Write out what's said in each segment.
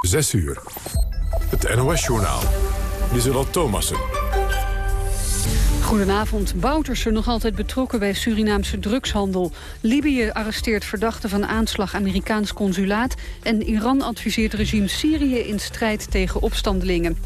6 uur. Het NOS-journaal. Lieselot Thomassen. Goedenavond. Boutersen nog altijd betrokken bij Surinaamse drugshandel. Libië arresteert verdachten van aanslag Amerikaans consulaat... en Iran adviseert regime Syrië in strijd tegen opstandelingen.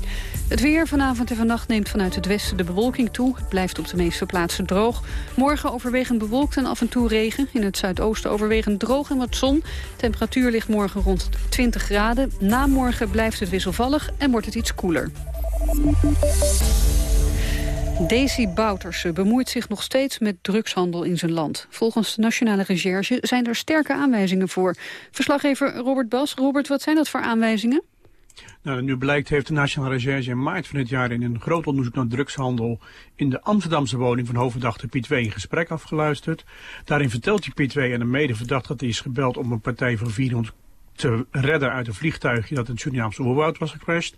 Het weer vanavond en vannacht neemt vanuit het westen de bewolking toe. Het blijft op de meeste plaatsen droog. Morgen overwegend bewolkt en af en toe regen. In het zuidoosten overwegend droog en wat zon. Temperatuur ligt morgen rond 20 graden. Na morgen blijft het wisselvallig en wordt het iets koeler. Daisy Bouterse bemoeit zich nog steeds met drugshandel in zijn land. Volgens de Nationale Recherche zijn er sterke aanwijzingen voor. Verslaggever Robert Bas. Robert, wat zijn dat voor aanwijzingen? Nou, nu blijkt heeft de Nationale Recherche in maart van dit jaar in een groot onderzoek naar drugshandel in de Amsterdamse woning van hoofdverdachte Piet 2 een gesprek afgeluisterd. Daarin vertelt hij Piet 2 en een medeverdachte dat hij is gebeld om een partij voor 400 te redden uit een vliegtuigje dat in het Surinaamse oerwoud was gecrashed.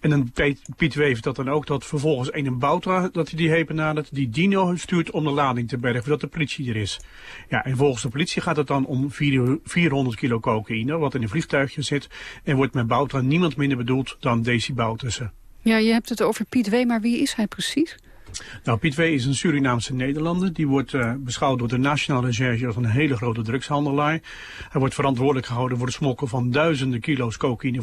En dan Piet Weef dat dan ook dat vervolgens een Boutra, dat hij die heeft benaderd, die Dino stuurt om de lading te bergen, voordat de politie er is. Ja, en volgens de politie gaat het dan om 400 kilo cocaïne, wat in een vliegtuigje zit, en wordt met Boutra niemand minder bedoeld dan Daisy Boutersen. Ja, je hebt het over Piet W., maar wie is hij precies? Nou, Piet W. is een Surinaamse Nederlander. Die wordt uh, beschouwd door de Nationale Recherche als een hele grote drugshandelaar. Hij wordt verantwoordelijk gehouden voor de smokkel van duizenden kilo's cocaïne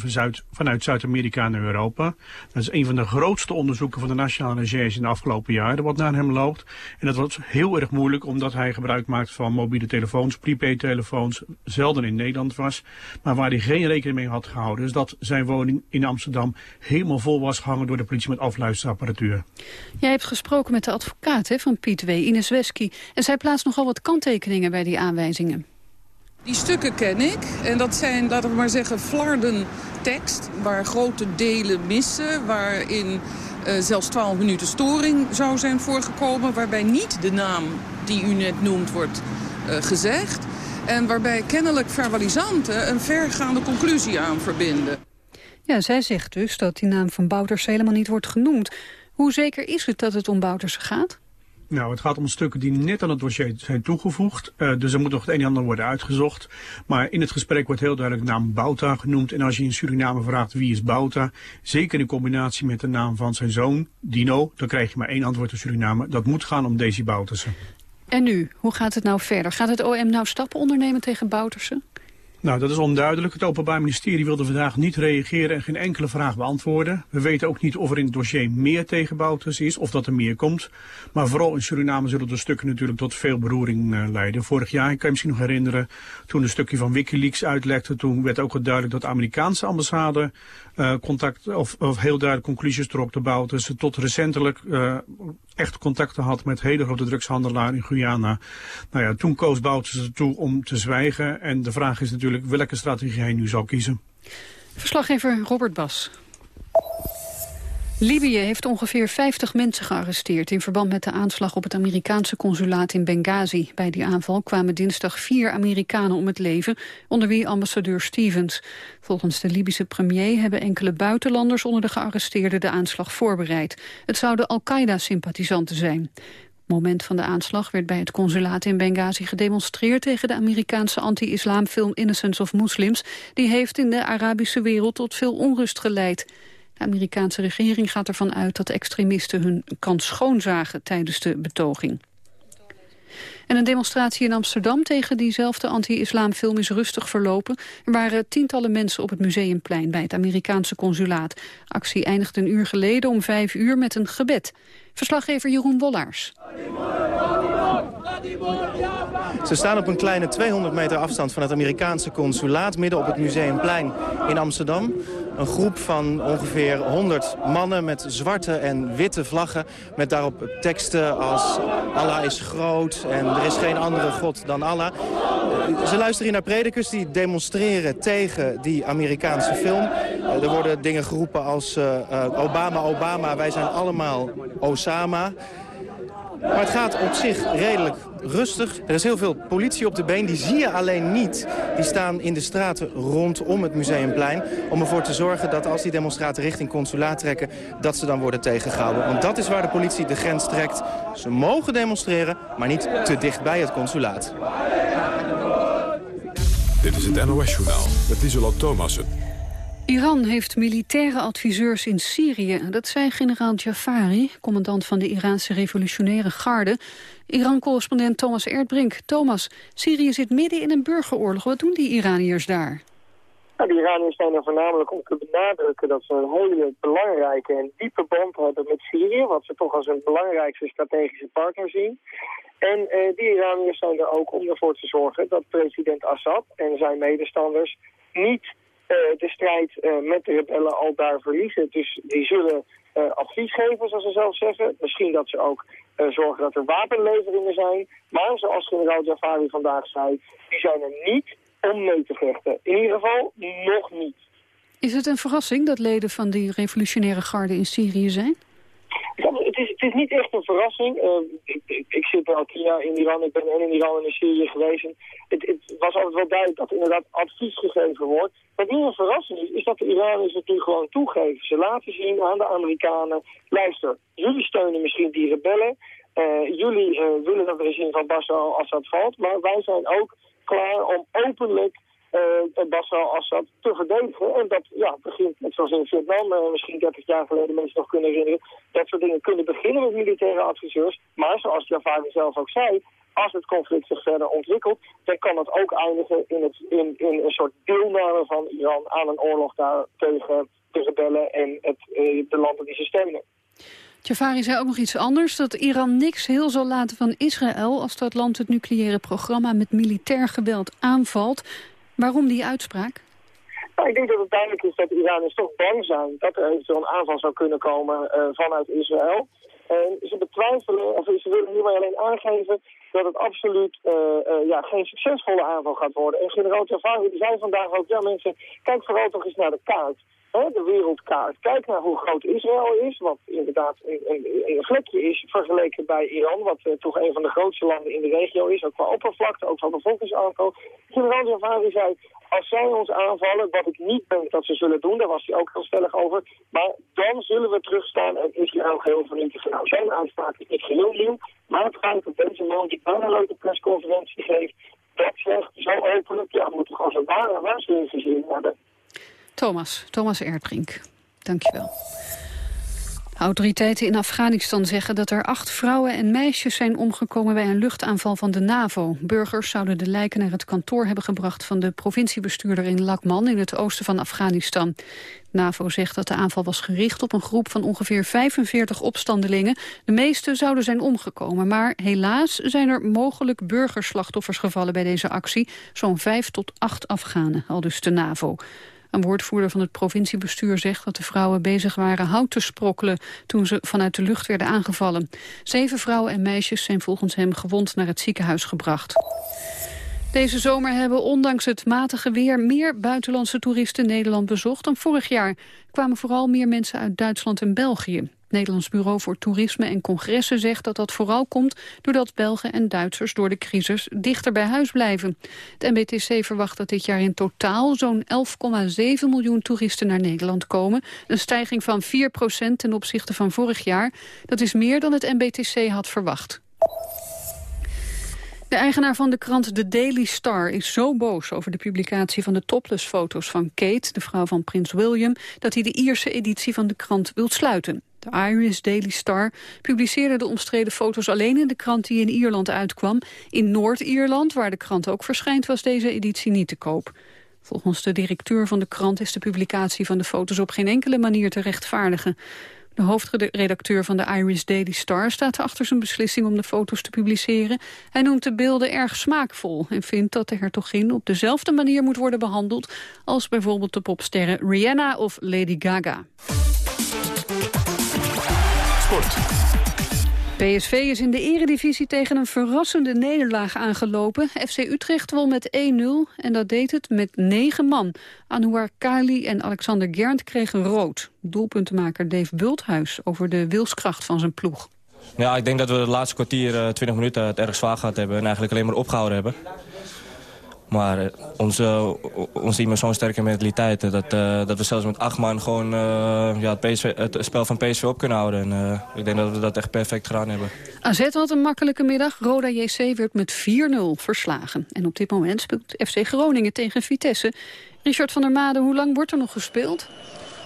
vanuit Zuid-Amerika naar Europa. Dat is een van de grootste onderzoeken van de Nationale Recherche in de afgelopen jaren wat naar hem loopt. En dat was heel erg moeilijk omdat hij gebruik maakt van mobiele telefoons, prepaid telefoons, zelden in Nederland was. Maar waar hij geen rekening mee had gehouden is dat zijn woning in Amsterdam helemaal vol was gehangen door de politie met afluisterapparatuur. Jij hebt gesproken met de advocaat hè, van Piet W., Ines Wesky. En zij plaatst nogal wat kanttekeningen bij die aanwijzingen. Die stukken ken ik. En dat zijn, laten we maar zeggen, flarden tekst... waar grote delen missen, waarin uh, zelfs 12 minuten storing zou zijn voorgekomen... waarbij niet de naam die u net noemt wordt uh, gezegd... en waarbij kennelijk verbalisanten een vergaande conclusie aan verbinden. Ja, zij zegt dus dat die naam van Bouters helemaal niet wordt genoemd. Hoe zeker is het dat het om Bouterse gaat? Nou, het gaat om stukken die net aan het dossier zijn toegevoegd. Uh, dus er moet nog het een en ander worden uitgezocht. Maar in het gesprek wordt heel duidelijk de naam Bouta genoemd. En als je in Suriname vraagt wie is Bouta, zeker in combinatie met de naam van zijn zoon, Dino, dan krijg je maar één antwoord in Suriname. Dat moet gaan om Daisy Bouterse. En nu? Hoe gaat het nou verder? Gaat het OM nou stappen ondernemen tegen Bouterse? Nou, dat is onduidelijk. Het Openbaar Ministerie wilde vandaag niet reageren en geen enkele vraag beantwoorden. We weten ook niet of er in het dossier meer tegen Bouters is of dat er meer komt. Maar vooral in Suriname zullen de stukken natuurlijk tot veel beroering uh, leiden. Vorig jaar, ik kan je misschien nog herinneren, toen een stukje van Wikileaks uitlekte, toen werd ook duidelijk dat de Amerikaanse ambassade uh, contact, of, of, heel duidelijk conclusies trok te Bouters. Tot recentelijk uh, echt contacten had met hele grote drugshandelaar in Guyana. Nou ja, toen koos Bouters ertoe om te zwijgen. En de vraag is natuurlijk welke strategie hij nu zal kiezen. Verslaggever Robert Bas. Libië heeft ongeveer 50 mensen gearresteerd... in verband met de aanslag op het Amerikaanse consulaat in Benghazi. Bij die aanval kwamen dinsdag vier Amerikanen om het leven... onder wie ambassadeur Stevens. Volgens de Libische premier hebben enkele buitenlanders... onder de gearresteerden de aanslag voorbereid. Het zouden Al-Qaeda-sympathisanten zijn moment van de aanslag werd bij het consulaat in Benghazi gedemonstreerd tegen de Amerikaanse anti-islamfilm Innocence of Muslims. Die heeft in de Arabische wereld tot veel onrust geleid. De Amerikaanse regering gaat ervan uit dat extremisten hun kans schoonzagen tijdens de betoging. En een demonstratie in Amsterdam tegen diezelfde anti-islamfilm is rustig verlopen. Er waren tientallen mensen op het Museumplein bij het Amerikaanse consulaat. Actie eindigde een uur geleden om vijf uur met een gebed. Verslaggever Jeroen Wollaars. Ze staan op een kleine 200 meter afstand van het Amerikaanse consulaat... midden op het Museumplein in Amsterdam. Een groep van ongeveer 100 mannen met zwarte en witte vlaggen... met daarop teksten als Allah is groot en er is geen andere God dan Allah. Ze luisteren naar predikers die demonstreren tegen die Amerikaanse film. Er worden dingen geroepen als uh, Obama, Obama, wij zijn allemaal Osama... Maar het gaat op zich redelijk rustig. Er is heel veel politie op de been. Die zie je alleen niet. Die staan in de straten rondom het Museumplein. Om ervoor te zorgen dat als die demonstraten richting consulaat trekken... dat ze dan worden tegengehouden. Want dat is waar de politie de grens trekt. Ze mogen demonstreren, maar niet te dicht bij het consulaat. Dit is het NOS-journaal met Isola Thomassen. Iran heeft militaire adviseurs in Syrië. Dat zei generaal Jafari, commandant van de Iraanse revolutionaire garde. Iran-correspondent Thomas Erdbrink. Thomas, Syrië zit midden in een burgeroorlog. Wat doen die Iraniërs daar? Nou, de Iraniërs zijn er voornamelijk om te benadrukken dat ze een hele belangrijke en diepe band hebben met Syrië, wat ze toch als een belangrijkste strategische partner zien. En uh, die Iraniërs zijn er ook om ervoor te zorgen dat president Assad en zijn medestanders niet de strijd uh, met de rebellen al daar verliezen. Dus die zullen advies geven, zoals ze zelf zeggen. Misschien dat ze ook zorgen dat er wapenleveringen zijn. Maar zoals generaal Jafari vandaag zei, die zijn er niet om mee te vechten. In ieder geval nog niet. Is het een verrassing dat leden van die revolutionaire garde in Syrië zijn? Het, is, het is niet echt een verrassing. Uh, ik, ik, ik, zit al tien in Iran, ik ben en in Iran en in Syrië geweest. Het, het, was altijd wel duidelijk dat inderdaad advies gegeven wordt. Wat nu een verrassing is, is dat de Iraniërs nu gewoon toegeven. Ze laten zien aan de Amerikanen, luister, jullie steunen misschien die rebellen. Uh, jullie uh, willen dat het regime van Bashar al-Assad valt, maar wij zijn ook klaar om openlijk uh, Bashar al-Assad te verdedigen. En dat ja, begint, net zoals in Vietnam, uh, misschien 30 jaar geleden mensen nog kunnen herinneren, dat soort dingen kunnen beginnen met militaire adviseurs. Maar zoals Jafari zelf ook zei, als het conflict zich verder ontwikkelt, dan kan het ook eindigen in, het, in, in een soort deelname van Iran aan een oorlog daar tegen de rebellen en het, uh, de landen die ze steunen. Jafari zei ook nog iets anders, dat Iran niks heel zal laten van Israël als dat land het nucleaire programma met militair geweld aanvalt. Waarom die uitspraak? Nou, ik denk dat het duidelijk is dat de Iraniërs toch bang zijn dat er eventueel een aanval zou kunnen komen uh, vanuit Israël. En ze betwijfelen, of ze willen hierbij alleen aangeven dat het absoluut uh, uh, ja, geen succesvolle aanval gaat worden. En generaal Jafari zei vandaag ook, ja mensen, kijk vooral toch eens naar de kaart de wereldkaart. Kijk naar hoe groot Israël is, wat inderdaad een, een, een vlekje is vergeleken bij Iran, wat uh, toch een van de grootste landen in de regio is, ook qua oppervlakte, ook qua bevolkingsaantal. Generaal Jafari zei, als zij ons aanvallen, wat ik niet denk dat ze zullen doen, daar was hij ook heel stellig over, maar dan zullen we terugstaan en Israël geheel vernietigen. Nou, zijn uitspraak is niet geheel nieuw, maar het gaat op deze man die bijna een leuke persconferentie geeft, dat zegt zo openlijk, ja, moet toch als een ware waarschuwing gezien worden. Thomas, Thomas Erdbrink. Dankjewel. Autoriteiten in Afghanistan zeggen dat er acht vrouwen en meisjes zijn omgekomen bij een luchtaanval van de NAVO. Burgers zouden de lijken naar het kantoor hebben gebracht van de provinciebestuurder in Lakman in het oosten van Afghanistan. NAVO zegt dat de aanval was gericht op een groep van ongeveer 45 opstandelingen. De meeste zouden zijn omgekomen, maar helaas zijn er mogelijk burgerslachtoffers gevallen bij deze actie. Zo'n vijf tot acht Afghanen, al dus de NAVO. Een woordvoerder van het provinciebestuur zegt dat de vrouwen bezig waren hout te sprokkelen toen ze vanuit de lucht werden aangevallen. Zeven vrouwen en meisjes zijn volgens hem gewond naar het ziekenhuis gebracht. Deze zomer hebben ondanks het matige weer meer buitenlandse toeristen Nederland bezocht dan vorig jaar. Kwamen vooral meer mensen uit Duitsland en België. Nederlands Bureau voor Toerisme en Congressen zegt dat dat vooral komt doordat Belgen en Duitsers door de crisis dichter bij huis blijven. Het MBTC verwacht dat dit jaar in totaal zo'n 11,7 miljoen toeristen naar Nederland komen. Een stijging van 4% ten opzichte van vorig jaar. Dat is meer dan het MBTC had verwacht. De eigenaar van de krant The Daily Star is zo boos over de publicatie van de topless-foto's van Kate, de vrouw van prins William, dat hij de Ierse editie van de krant wil sluiten. De Irish Daily Star publiceerde de omstreden foto's alleen in de krant die in Ierland uitkwam. In Noord-Ierland, waar de krant ook verschijnt, was deze editie niet te koop. Volgens de directeur van de krant is de publicatie van de foto's op geen enkele manier te rechtvaardigen. De hoofdredacteur van de Irish Daily Star staat achter zijn beslissing om de foto's te publiceren. Hij noemt de beelden erg smaakvol en vindt dat de hertogin op dezelfde manier moet worden behandeld als bijvoorbeeld de popsterren Rihanna of Lady Gaga. PSV is in de eredivisie tegen een verrassende nederlaag aangelopen. FC Utrecht won met 1-0 en dat deed het met negen man. Anouar Kali en Alexander Gernd kregen rood. Doelpuntenmaker Dave Bulthuis over de wilskracht van zijn ploeg. Ja, ik denk dat we de laatste kwartier, 20 eh, minuten, het erg zwaar gehad hebben... en eigenlijk alleen maar opgehouden hebben. Maar eh, onze, ons team is zo'n sterke mentaliteit... Dat, uh, dat we zelfs met acht man gewoon ja, het, PSV, het, spel van PSV op kunnen houden. En, ik denk dat we dat echt perfect gedaan hebben. AZ had een makkelijke middag. Roda JC werd met 4-0 verslagen. En op dit moment speelt FC Groningen tegen Vitesse. Richard van der Made, hoe lang wordt er nog gespeeld?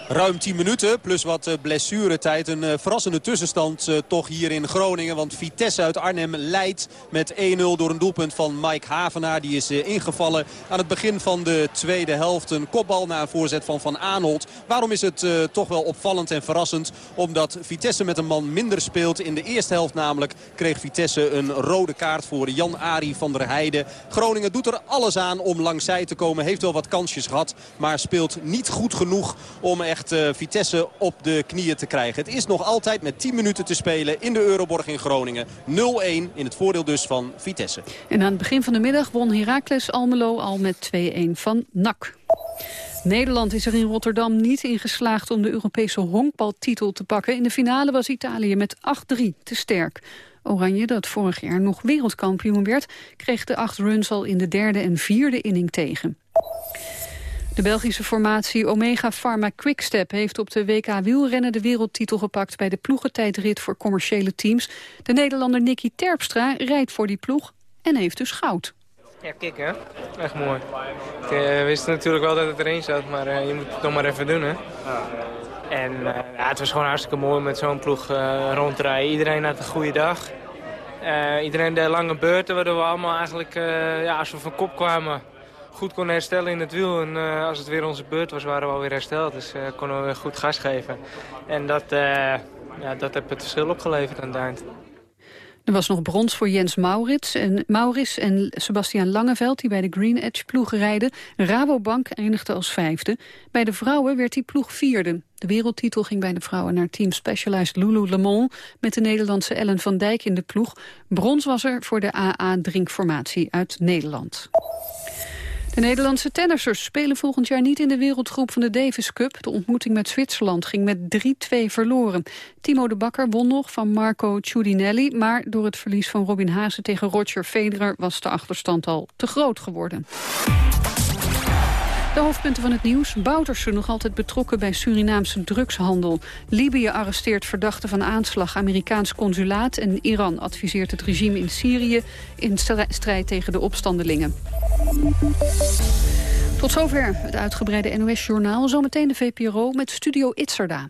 Ruim 10 minuten. Plus wat eh, blessuretijd. Een eh, verrassende tussenstand eh, toch hier in Groningen. Want Vitesse uit Arnhem leidt met 1-0 door een doelpunt van Mike Havenaar. Die is ingevallen aan het begin van de tweede helft. Een kopbal na een voorzet van Van Aanholt. Waarom is het toch wel opvallend en verrassend? Omdat Vitesse met een man minder speelt. In de eerste helft namelijk kreeg Vitesse een rode kaart voor Jan-Ari van der Heijden. Groningen doet er alles aan om langs zij te komen. Heeft wel wat kansjes gehad. Maar speelt niet goed genoeg om echt echt uh, Vitesse op de knieën te krijgen. Het is nog altijd met 10 minuten te spelen in de Euroborg in Groningen. 0-1 in het voordeel dus van Vitesse. En aan het begin van de middag won Heracles Almelo al met 2-1 van NAC. Nederland is er in Rotterdam niet in geslaagd om de Europese honkbaltitel te pakken. In de finale was Italië met 8-3 te sterk. Oranje, dat vorig jaar nog wereldkampioen werd... kreeg de acht runs al in de derde en vierde inning tegen. De Belgische formatie Omega Pharma Quickstep heeft op de WK wielrennen de wereldtitel gepakt bij de ploegentijdrit voor commerciële teams. De Nederlander Nicky Terpstra rijdt voor die ploeg en heeft dus goud. Ja, kijk hè. Echt mooi. Ik uh, wist natuurlijk wel dat het erin zat, maar uh, je moet het nog maar even doen hè. En uh, ja, het was gewoon hartstikke mooi met zo'n ploeg rondrijden. Iedereen had een goede dag. iedereen deed lange beurten, waardoor we allemaal eigenlijk, ja, als we van kop kwamen goed kon herstellen in het wiel. En uh, als het weer onze beurt was, waren we alweer hersteld. Dus uh, konden we weer goed gas geven. En dat, uh, ja, dat heeft het verschil opgeleverd aan het. Er was nog brons voor Jens Maurits en, Maurits en Sebastian Langeveld... die bij de Green Edge ploeg rijden. Rabobank eindigde als vijfde. Bij de vrouwen werd die ploeg vierde. De wereldtitel ging bij de vrouwen naar team Specialized Lululemon... met de Nederlandse Ellen van Dijk in de ploeg. Brons was er voor de AA-drinkformatie uit Nederland. De Nederlandse tennissers spelen volgend jaar niet in de wereldgroep van de Davis Cup. De ontmoeting met Zwitserland ging met 3-2 verloren. Timo de Bakker won nog van Marco Ciudinelli... maar door het verlies van Robin Haase tegen Roger Federer... was de achterstand al te groot geworden. De hoofdpunten van het nieuws. Boutersen nog altijd betrokken bij Surinaamse drugshandel. Libië arresteert verdachten van aanslag Amerikaans consulaat... en Iran adviseert het regime in Syrië in strijd tegen de opstandelingen. Tot zover het uitgebreide NOS-journaal. Zometeen de VPRO met Studio Itzerda.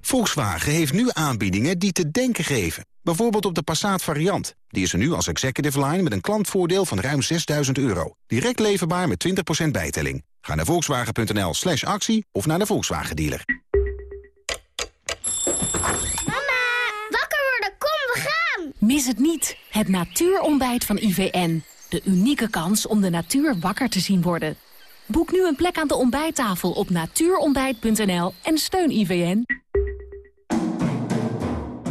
Volkswagen heeft nu aanbiedingen die te denken geven. Bijvoorbeeld op de Passat variant. Die is er nu als executive line met een klantvoordeel van ruim 6000 euro. Direct leverbaar met 20% bijtelling. Ga naar volkswagen.nl slash actie of naar de Volkswagen dealer. Mama, wakker worden, kom, we gaan! Mis het niet, het natuurontbijt van IVN. De unieke kans om de natuur wakker te zien worden. Boek nu een plek aan de ontbijttafel op natuurontbijt.nl en steun IVN.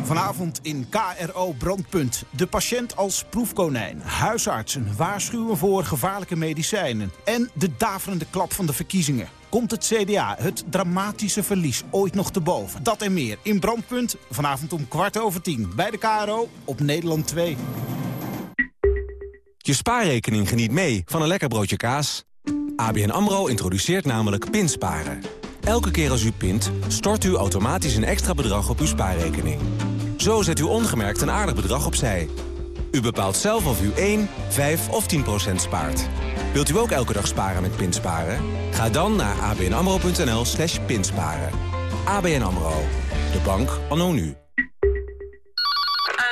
Vanavond in KRO Brandpunt. De patiënt als proefkonijn. Huisartsen waarschuwen voor gevaarlijke medicijnen. En de daverende klap van de verkiezingen. Komt het CDA het dramatische verlies ooit nog te boven? Dat en meer in Brandpunt. Vanavond om kwart over tien. Bij de KRO op Nederland 2. Je spaarrekening geniet mee van een lekker broodje kaas. ABN AMRO introduceert namelijk pinsparen. Elke keer als u pint, stort u automatisch een extra bedrag op uw spaarrekening. Zo zet u ongemerkt een aardig bedrag opzij. U bepaalt zelf of u 1, 5 of 10 procent spaart. Wilt u ook elke dag sparen met pinsparen? Ga dan naar abnamro.nl slash pinsparen. ABN AMRO. De bank anno nu. Uh,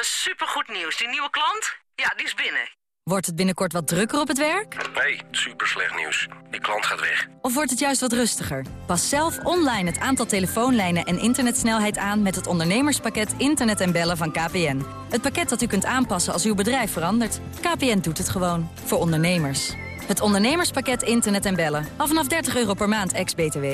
supergoed nieuws. Die nieuwe klant? Ja, die is binnen. Wordt het binnenkort wat drukker op het werk? Nee, super slecht nieuws. Die klant gaat weg. Of wordt het juist wat rustiger? Pas zelf online het aantal telefoonlijnen en internetsnelheid aan... met het ondernemerspakket Internet en Bellen van KPN. Het pakket dat u kunt aanpassen als uw bedrijf verandert. KPN doet het gewoon. Voor ondernemers. Het ondernemerspakket Internet en Bellen. Af vanaf 30 euro per maand, ex-BTW.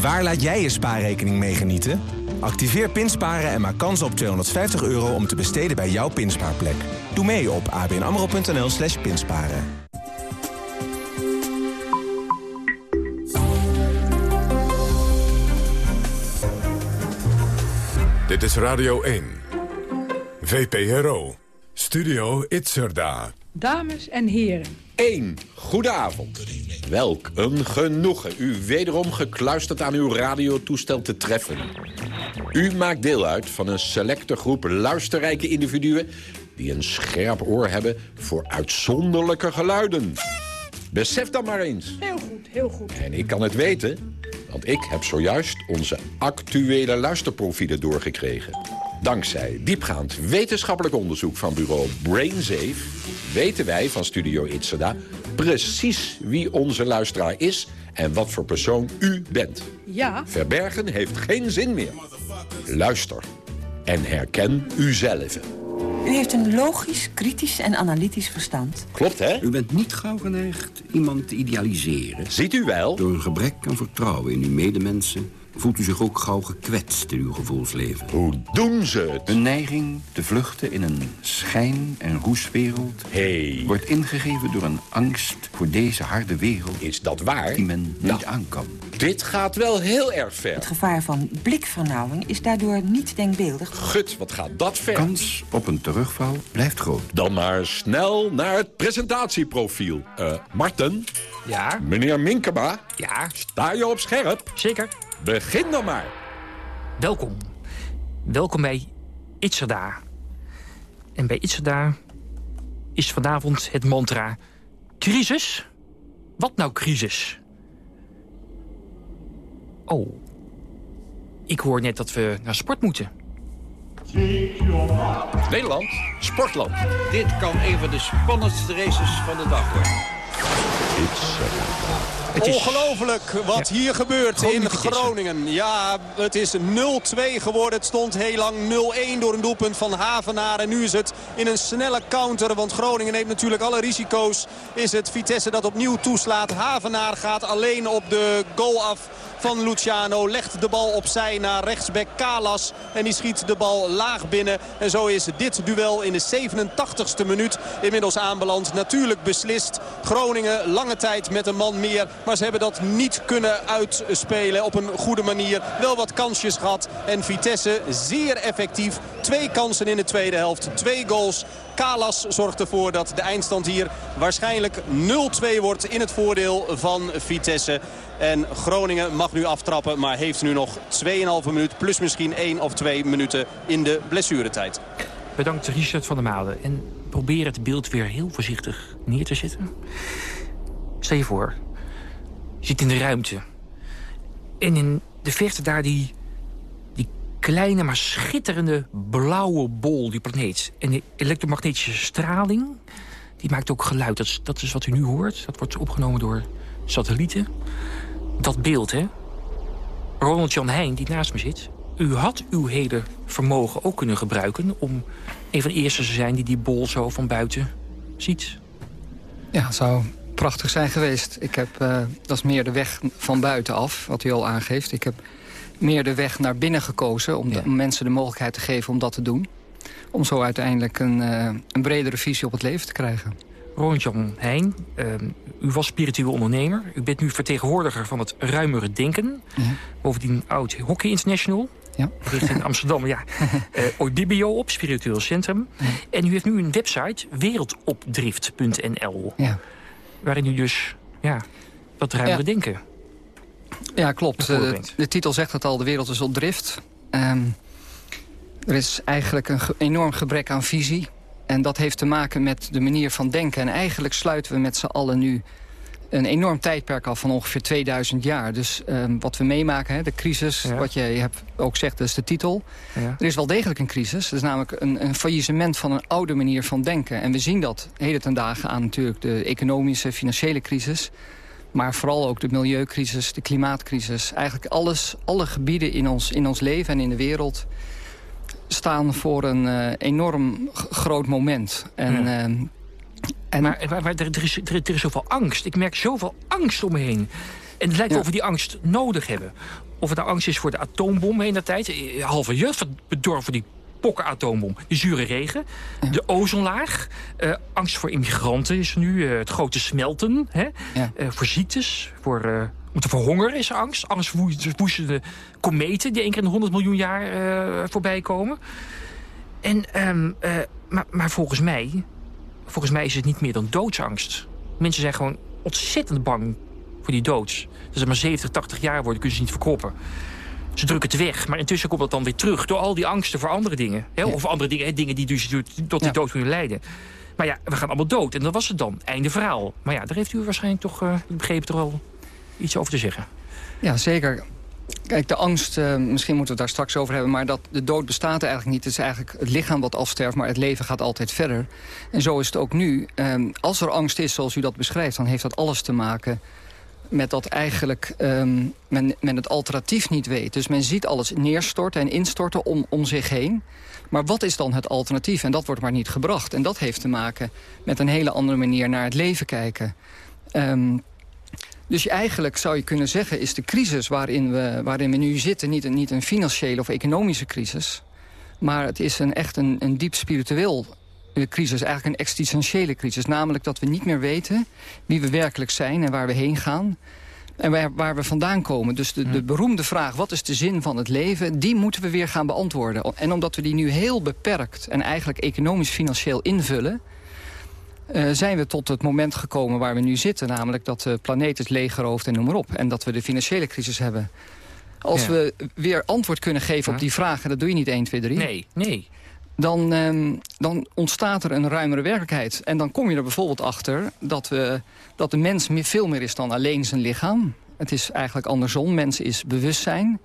Waar laat jij je spaarrekening mee genieten? Activeer Pinsparen en maak kans op 250 euro om te besteden bij jouw pinspaarplek. Doe mee op abnamro.nl slash pinsparen. Dit is Radio 1. VPRO. Studio Itzerda. Dames en heren. 1. Goedenavond. Welk een genoegen u wederom gekluisterd aan uw radiotoestel te treffen. U maakt deel uit van een selecte groep luisterrijke individuen... die een scherp oor hebben voor uitzonderlijke geluiden. Besef dat maar eens. Heel goed, heel goed. En ik kan het weten, want ik heb zojuist onze actuele luisterprofielen doorgekregen. Dankzij diepgaand wetenschappelijk onderzoek van bureau BrainSafe... weten wij van Studio Itzada precies wie onze luisteraar is... en wat voor persoon u bent. Ja. Verbergen heeft geen zin meer. Luister en herken uzelf. U heeft een logisch, kritisch en analytisch verstand. Klopt, hè? U bent niet gauw geneigd iemand te idealiseren. Ziet u wel? Door een gebrek aan vertrouwen in uw medemensen... voelt u zich ook gauw gekwetst in uw gevoelsleven. Hoe doen ze het? Een neiging te vluchten in een schijn- en roeswereld... Hey. wordt ingegeven door een angst voor deze harde wereld... Is dat waar? Die men Nou. niet aan kan. Dit gaat wel heel erg ver. Het gevaar van blikvernauwing is daardoor niet denkbeeldig. Gut, wat gaat dat ver? Kans op een terugval blijft groot. Dan maar snel naar het presentatieprofiel. Eh, Marten? Ja? Meneer Minkema? Ja? Sta je op scherp? Zeker. Begin dan maar. Welkom. Welkom bij Itzerda. En bij Itzerda is vanavond het mantra... Crisis? Wat nou crisis? Oh. Ik hoor net dat we naar sport moeten. Nederland, sportland. Dit kan een van de spannendste races van de dag worden. Het is- Ongelooflijk wat hier gebeurt Groningen in. Groningen. Ja, het is 0-2 geworden. Het stond heel lang 0-1 door een doelpunt van Havenaar. En nu is het in een snelle counter. Want Groningen neemt natuurlijk alle risico's. Is het Vitesse dat opnieuw toeslaat. Havenaar gaat alleen op de goal af van Luciano. Legt de bal opzij naar rechtsback Kalas. En die schiet de bal laag binnen. En zo is dit duel in de 87ste minuut inmiddels aanbeland. Natuurlijk beslist. Groningen lange tijd met een man meer. Maar ze hebben dat niet kunnen uitspelen op een goede manier. Wel wat kansjes gehad. En Vitesse zeer effectief. Twee kansen in de tweede helft. Twee goals. Kalas zorgt ervoor dat de eindstand hier waarschijnlijk 0-2 wordt in het voordeel van Vitesse. En Groningen mag nu aftrappen, maar heeft nu nog 2,5 minuut... plus misschien 1 of 2 minuten in de blessuretijd. Bedankt Richard van der Made. En probeer het beeld weer heel voorzichtig neer te zetten. Stel je voor, je zit in de ruimte. En in de verte daar die kleine maar schitterende blauwe bol, die planeet. En de elektromagnetische straling, die maakt ook geluid. Dat is, dat is wat u nu hoort. Dat wordt opgenomen door satellieten. Dat beeld, hè. Ronald Jan Heijn, die naast me zit... u had uw hele vermogen ook kunnen gebruiken... om een van de eerste te zijn die die bol zo van buiten ziet. Ja, het zou prachtig zijn geweest. Ik heb, eh, dat is meer de weg van buitenaf, wat u al aangeeft. Ik heb meer de weg naar binnen gekozen... om, de- om mensen de mogelijkheid te geven om dat te doen. Om zo uiteindelijk een, eh, een bredere visie op het leven te krijgen. Ronald Jan Heijn, eh, u was spiritueel ondernemer. U bent nu vertegenwoordiger van het ruimere denken. Bovendien oud Hockey International. Ja. In Amsterdam, ja. Oidibio op, spiritueel centrum. En u heeft nu een website, wereldopdrift.nl. Ja. Waarin u dus ja, dat ruimere denken Ja, klopt. voren De, titel zegt het al, de wereld is op drift. Ehm, er is eigenlijk een ge- enorm gebrek aan visie. En dat heeft te maken met de manier van denken. En eigenlijk sluiten we met z'n allen nu een enorm tijdperk af van ongeveer 2000 jaar. Dus ehm, wat we meemaken, hè, de crisis, wat je hebt ook zegt, dat is de titel. Ja. Er is wel degelijk een crisis. Het is namelijk een, een faillissement van een oude manier van denken. En we zien dat heden ten dagen aan natuurlijk de economische, financiële crisis. Maar vooral ook de milieucrisis, de klimaatcrisis. Eigenlijk alles, alle gebieden in ons, in ons leven en in de wereld staan voor een eh, enorm groot moment. En, Ja. ehm, Maar, maar, maar er, er is, er, er is zoveel angst. Ik merk zoveel angst om me heen. En het lijkt wel of we die angst nodig hebben. Of het nou angst is voor de atoombom in de tijd. Eh, Halve jeugd bedorven die pokken atoombom. De zure regen. De ozonlaag. eh, angst voor immigranten is nu. eh, het grote smelten. Hè? Ja. Eh, voor ziektes. Voor om te verhongeren is angst. Angst voor woestende kometen die één keer in de 100 miljoen jaar voorbij komen. En, ehm, maar, maar volgens mij, volgens mij is het niet meer dan doodsangst. Mensen zijn gewoon ontzettend bang voor die doods. Als ze maar 70, 80 jaar worden, kunnen ze niet verkroppen. Ze drukken het weg, maar intussen komt dat dan weer terug... door al die angsten voor andere dingen. Hè? Of andere dingen, hè? dingen die dus tot die dood kunnen leiden. Maar ja, we gaan allemaal dood. En dat was het dan. Einde verhaal. Maar ja, daar heeft u waarschijnlijk toch, uh, ik begreep er al iets over te zeggen. Ja, zeker. Kijk, de angst, uh, misschien moeten we het daar straks over hebben... maar dat de dood bestaat eigenlijk niet. Het is eigenlijk het lichaam wat afsterft, maar het leven gaat altijd verder. En zo is het ook nu. Uh, als er angst is, zoals u dat beschrijft... dan heeft dat alles te maken met dat eigenlijk um, men, het alternatief niet weet. Dus men ziet alles neerstorten en instorten om, om zich heen. Maar wat is dan het alternatief? En dat wordt maar niet gebracht. En dat heeft te maken met een hele andere manier naar het leven kijken. Um, dus eigenlijk zou je kunnen zeggen... is de crisis waarin we, waarin we nu zitten niet een, niet een financiële of economische crisis... maar het is een, echt een, een diep spiritueel crisis, eigenlijk een existentiële crisis. Namelijk dat we niet meer weten wie we werkelijk zijn en waar we heen gaan. En waar, waar we vandaan komen. Dus de, de beroemde vraag, wat is de zin van het leven... die moeten we weer gaan beantwoorden. En omdat we die nu heel beperkt en eigenlijk economisch-financieel invullen... Uh, zijn we tot het moment gekomen waar we nu zitten. Namelijk dat de planeet is leeggeroofd en noem maar op. En dat we de financiële crisis hebben. Als we weer antwoord kunnen geven op die vragen... dat doe je niet 1, 2, 3. Nee, nee dan, um, dan ontstaat er een ruimere werkelijkheid. En dan kom je er bijvoorbeeld achter dat, we, dat de mens veel meer is dan alleen zijn lichaam. Het is eigenlijk andersom. Mens is bewustzijn.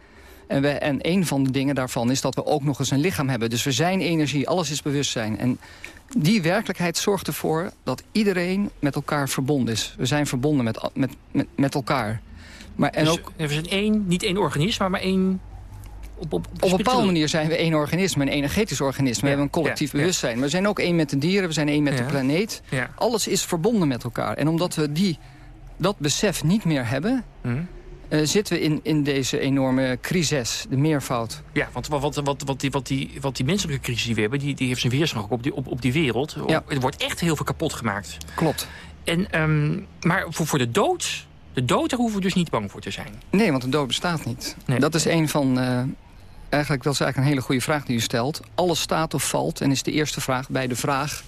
En, we, en een van de dingen daarvan is dat we ook nog eens een lichaam hebben. Dus we zijn energie, alles is bewustzijn. En die werkelijkheid zorgt ervoor dat iedereen met elkaar verbonden is. We zijn verbonden met, met, met, met elkaar. Maar, en dus ook, we zijn één, niet één organisme, maar één op, op, op, een bepaalde manier zijn we één organisme, een energetisch organisme. we hebben een collectief bewustzijn. Maar we zijn ook één met de dieren, we zijn één met de planeet. Alles is verbonden met elkaar. En omdat we die, dat besef niet meer hebben... Hm. Uh, zitten we in, in deze enorme crisis, de meervoud. Ja, want wat, wat, wat, die, wat, die, wat die menselijke crisis die we hebben... die, die heeft zijn weerslag op die, op, op die wereld. Ja. Er wordt echt heel veel kapot gemaakt. Klopt. En, um, maar voor, voor de dood... De dood, daar hoeven we dus niet bang voor te zijn. Nee, want de dood bestaat niet. Nee. Dat is een van, uh, eigenlijk, dat is eigenlijk een hele goede vraag die u stelt. Alles staat of valt en is de eerste vraag bij de vraag...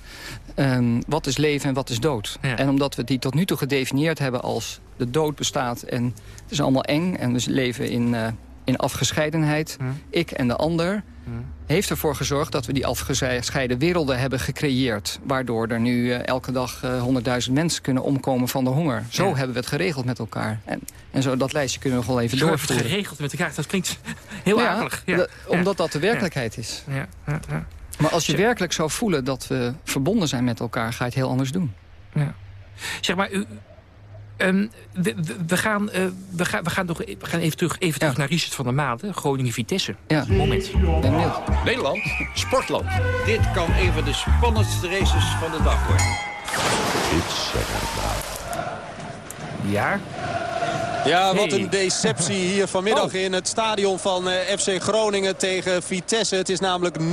Um, wat is leven en wat is dood? En omdat we die tot nu toe gedefinieerd hebben als de dood bestaat... en het is allemaal eng en we leven in, uh, in afgescheidenheid, hm. ik en de ander... Hm. heeft ervoor gezorgd dat we die afgescheiden werelden hebben gecreëerd. Waardoor er nu uh, elke dag uh, honderdduizend mensen kunnen omkomen van de honger. Zo ja. hebben we het geregeld met elkaar. En, en zo, dat lijstje kunnen we gewoon even zo doorvoeren. Zo geregeld met elkaar, dat klinkt heel ja, aardig. Ja. Omdat dat de werkelijkheid is. Maar als je werkelijk zou voelen dat we verbonden zijn met elkaar... ga je het heel anders doen. Zeg maar, u, Um, we, we, gaan, uh, we, gaan, we, gaan nog, we gaan even terug, even terug naar Richard van der Maden. Groningen-Vitesse. Ja. Moment. Nederland, sportland. Dit kan een van de spannendste races van de dag worden. Ja, ja, wat een deceptie hier vanmiddag oh. in het stadion van uh, FC Groningen tegen Vitesse. Het is namelijk 0-3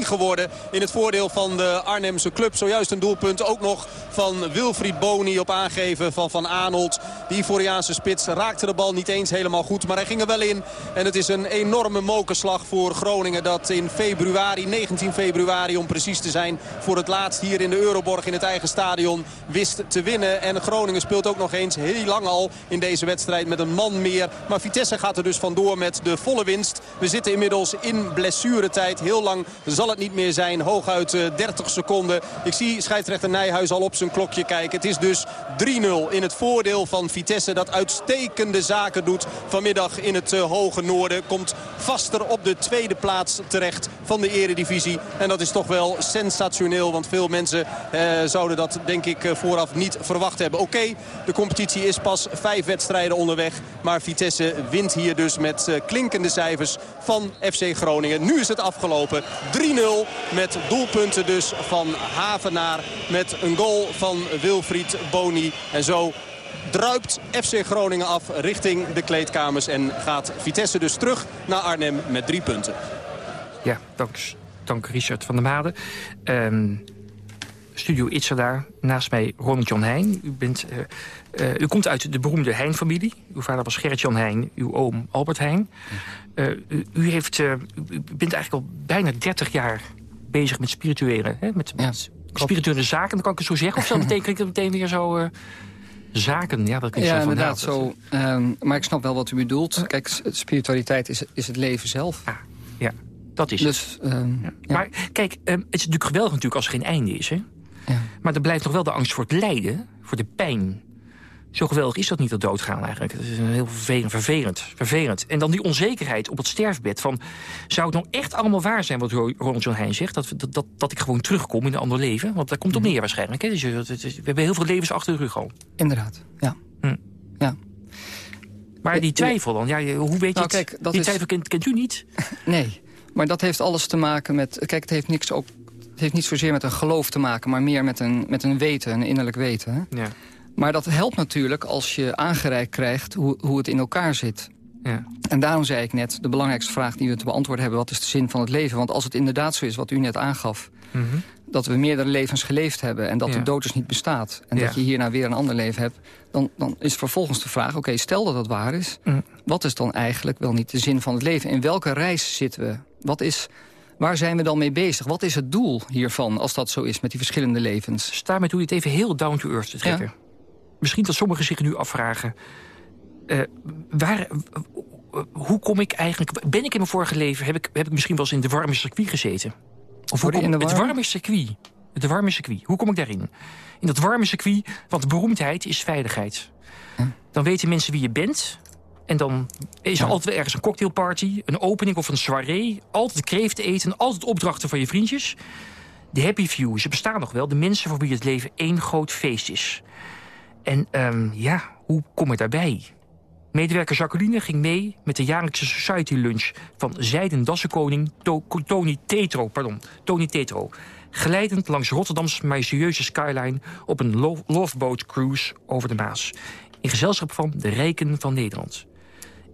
geworden in het voordeel van de Arnhemse club. Zojuist een doelpunt ook nog van Wilfried Boni op aangeven van Van Aanholt. Die Ivoriaanse spits raakte de bal niet eens helemaal goed, maar hij ging er wel in. En het is een enorme mokerslag voor Groningen dat in februari, 19 februari om precies te zijn... voor het laatst hier in de Euroborg in het eigen stadion wist te winnen. En Groningen speelt ook nog eens heel lang al in deze wedstrijd met een man meer. Maar Vitesse gaat er dus vandoor met de volle winst. We zitten inmiddels in blessuretijd. Heel lang zal het niet meer zijn. Hooguit 30 eh, seconden. Ik zie scheidsrechter Nijhuis al op zijn klokje kijken. Het is dus 3-0 in het voordeel van Vitesse. Dat uitstekende zaken doet vanmiddag in het uh, hoge noorden. Komt vaster op de tweede plaats terecht van de eredivisie. En dat is toch wel sensationeel. Want veel mensen eh, zouden dat denk ik vooraf niet verwacht hebben. Oké, de competitie is pas vijf wedstrijden onderweg. Maar Vitesse wint hier dus met uh, klinkende cijfers van FC Groningen. Nu is het afgelopen. 3-0 met doelpunten dus van Havenaar. Met een goal van Wilfried Boni. En zo druipt FC Groningen af richting de kleedkamers. En gaat Vitesse dus terug naar Arnhem met drie punten. Ja, dank, dank Richard van der Made. Um, Studio Itzada. Naast mij Ronald Jan Heijn. U, bent, uh, uh, u komt uit de beroemde Heijn-familie. Uw vader was Gerrit-Jan Heijn, uw oom Albert Heijn. Uh, u, u, heeft, u bent eigenlijk al bijna 30 jaar bezig met spirituele, hè, met, ja, met spirituele zaken. Dan kan ik het zo zeggen. Of zo betekent het meteen weer zo... Zaken, ja, dat kun je ja, zo van inderdaad. Zo, um, maar ik snap wel wat u bedoelt. Kijk, spiritualiteit is, is het leven zelf. Ah, ja, dat is dus, het. Um, ja. Ja. Maar kijk, um, het is natuurlijk geweldig natuurlijk als er geen einde is. Hè? Ja. Maar er blijft nog wel de angst voor het lijden, voor de pijn. Zo geweldig is dat niet, dat doodgaan eigenlijk. Het is heel vervelend, vervelend, vervelend. En dan die onzekerheid op het sterfbed. Van, zou het nou echt allemaal waar zijn wat Ronald John Heijn zegt? Dat, dat, dat, dat ik gewoon terugkom in een ander leven? Want daar komt op neer waarschijnlijk. Hè? Dus, we hebben heel veel levens achter de rug al. Inderdaad, ja. Hm. ja. Maar die twijfel dan, ja, hoe weet je nou, kijk, dat Die is... twijfel kent, kent u niet? Nee, maar dat heeft alles te maken met... Kijk, het heeft niks ook... Het heeft niet zozeer met een geloof te maken, maar meer met een, met een weten, een innerlijk weten. Hè? Ja. Maar dat helpt natuurlijk als je aangereikt krijgt hoe, hoe het in elkaar zit. Ja. En daarom zei ik net, de belangrijkste vraag die we te beantwoorden hebben... wat is de zin van het leven? Want als het inderdaad zo is, wat u net aangaf... Mm -hmm. dat we meerdere levens geleefd hebben en dat Ja. de dood dus niet bestaat... en Ja. dat je hierna weer een ander leven hebt... dan, dan is vervolgens de vraag, oké, stel dat dat waar is... Mm. wat is dan eigenlijk wel niet de zin van het leven? In welke reis zitten we? Wat is, waar zijn we dan mee bezig? Wat is het doel hiervan, als dat zo is met die verschillende levens? Sta met hoe je het even heel down to earth te trekken. Misschien dat sommigen zich nu afvragen... eh, waar, hoe kom ik eigenlijk... Ben ik in mijn vorige leven... heb ik, heb ik misschien wel eens in de warme circuit gezeten? Of hoe kom, in de het warme? warme circuit. Het warme circuit. Hoe kom ik daarin? In dat warme circuit, want beroemdheid is veiligheid. Dan weten mensen wie je bent... En dan is er altijd wel ergens een cocktailparty, een opening of een soirée. Altijd kreeft eten, altijd opdrachten van je vriendjes. De happy few, ze bestaan nog wel. De mensen voor wie het leven één groot feest is. En um, ja, hoe kom ik daarbij? Medewerker Jacqueline ging mee met de jaarlijkse society lunch... van Zijden Dassenkoning to Tony Tetro. Pardon, Tony Tetro. Geleidend langs Rotterdams majestueuze skyline... op een lo loveboat cruise over de Maas. In gezelschap van de rijken van Nederland.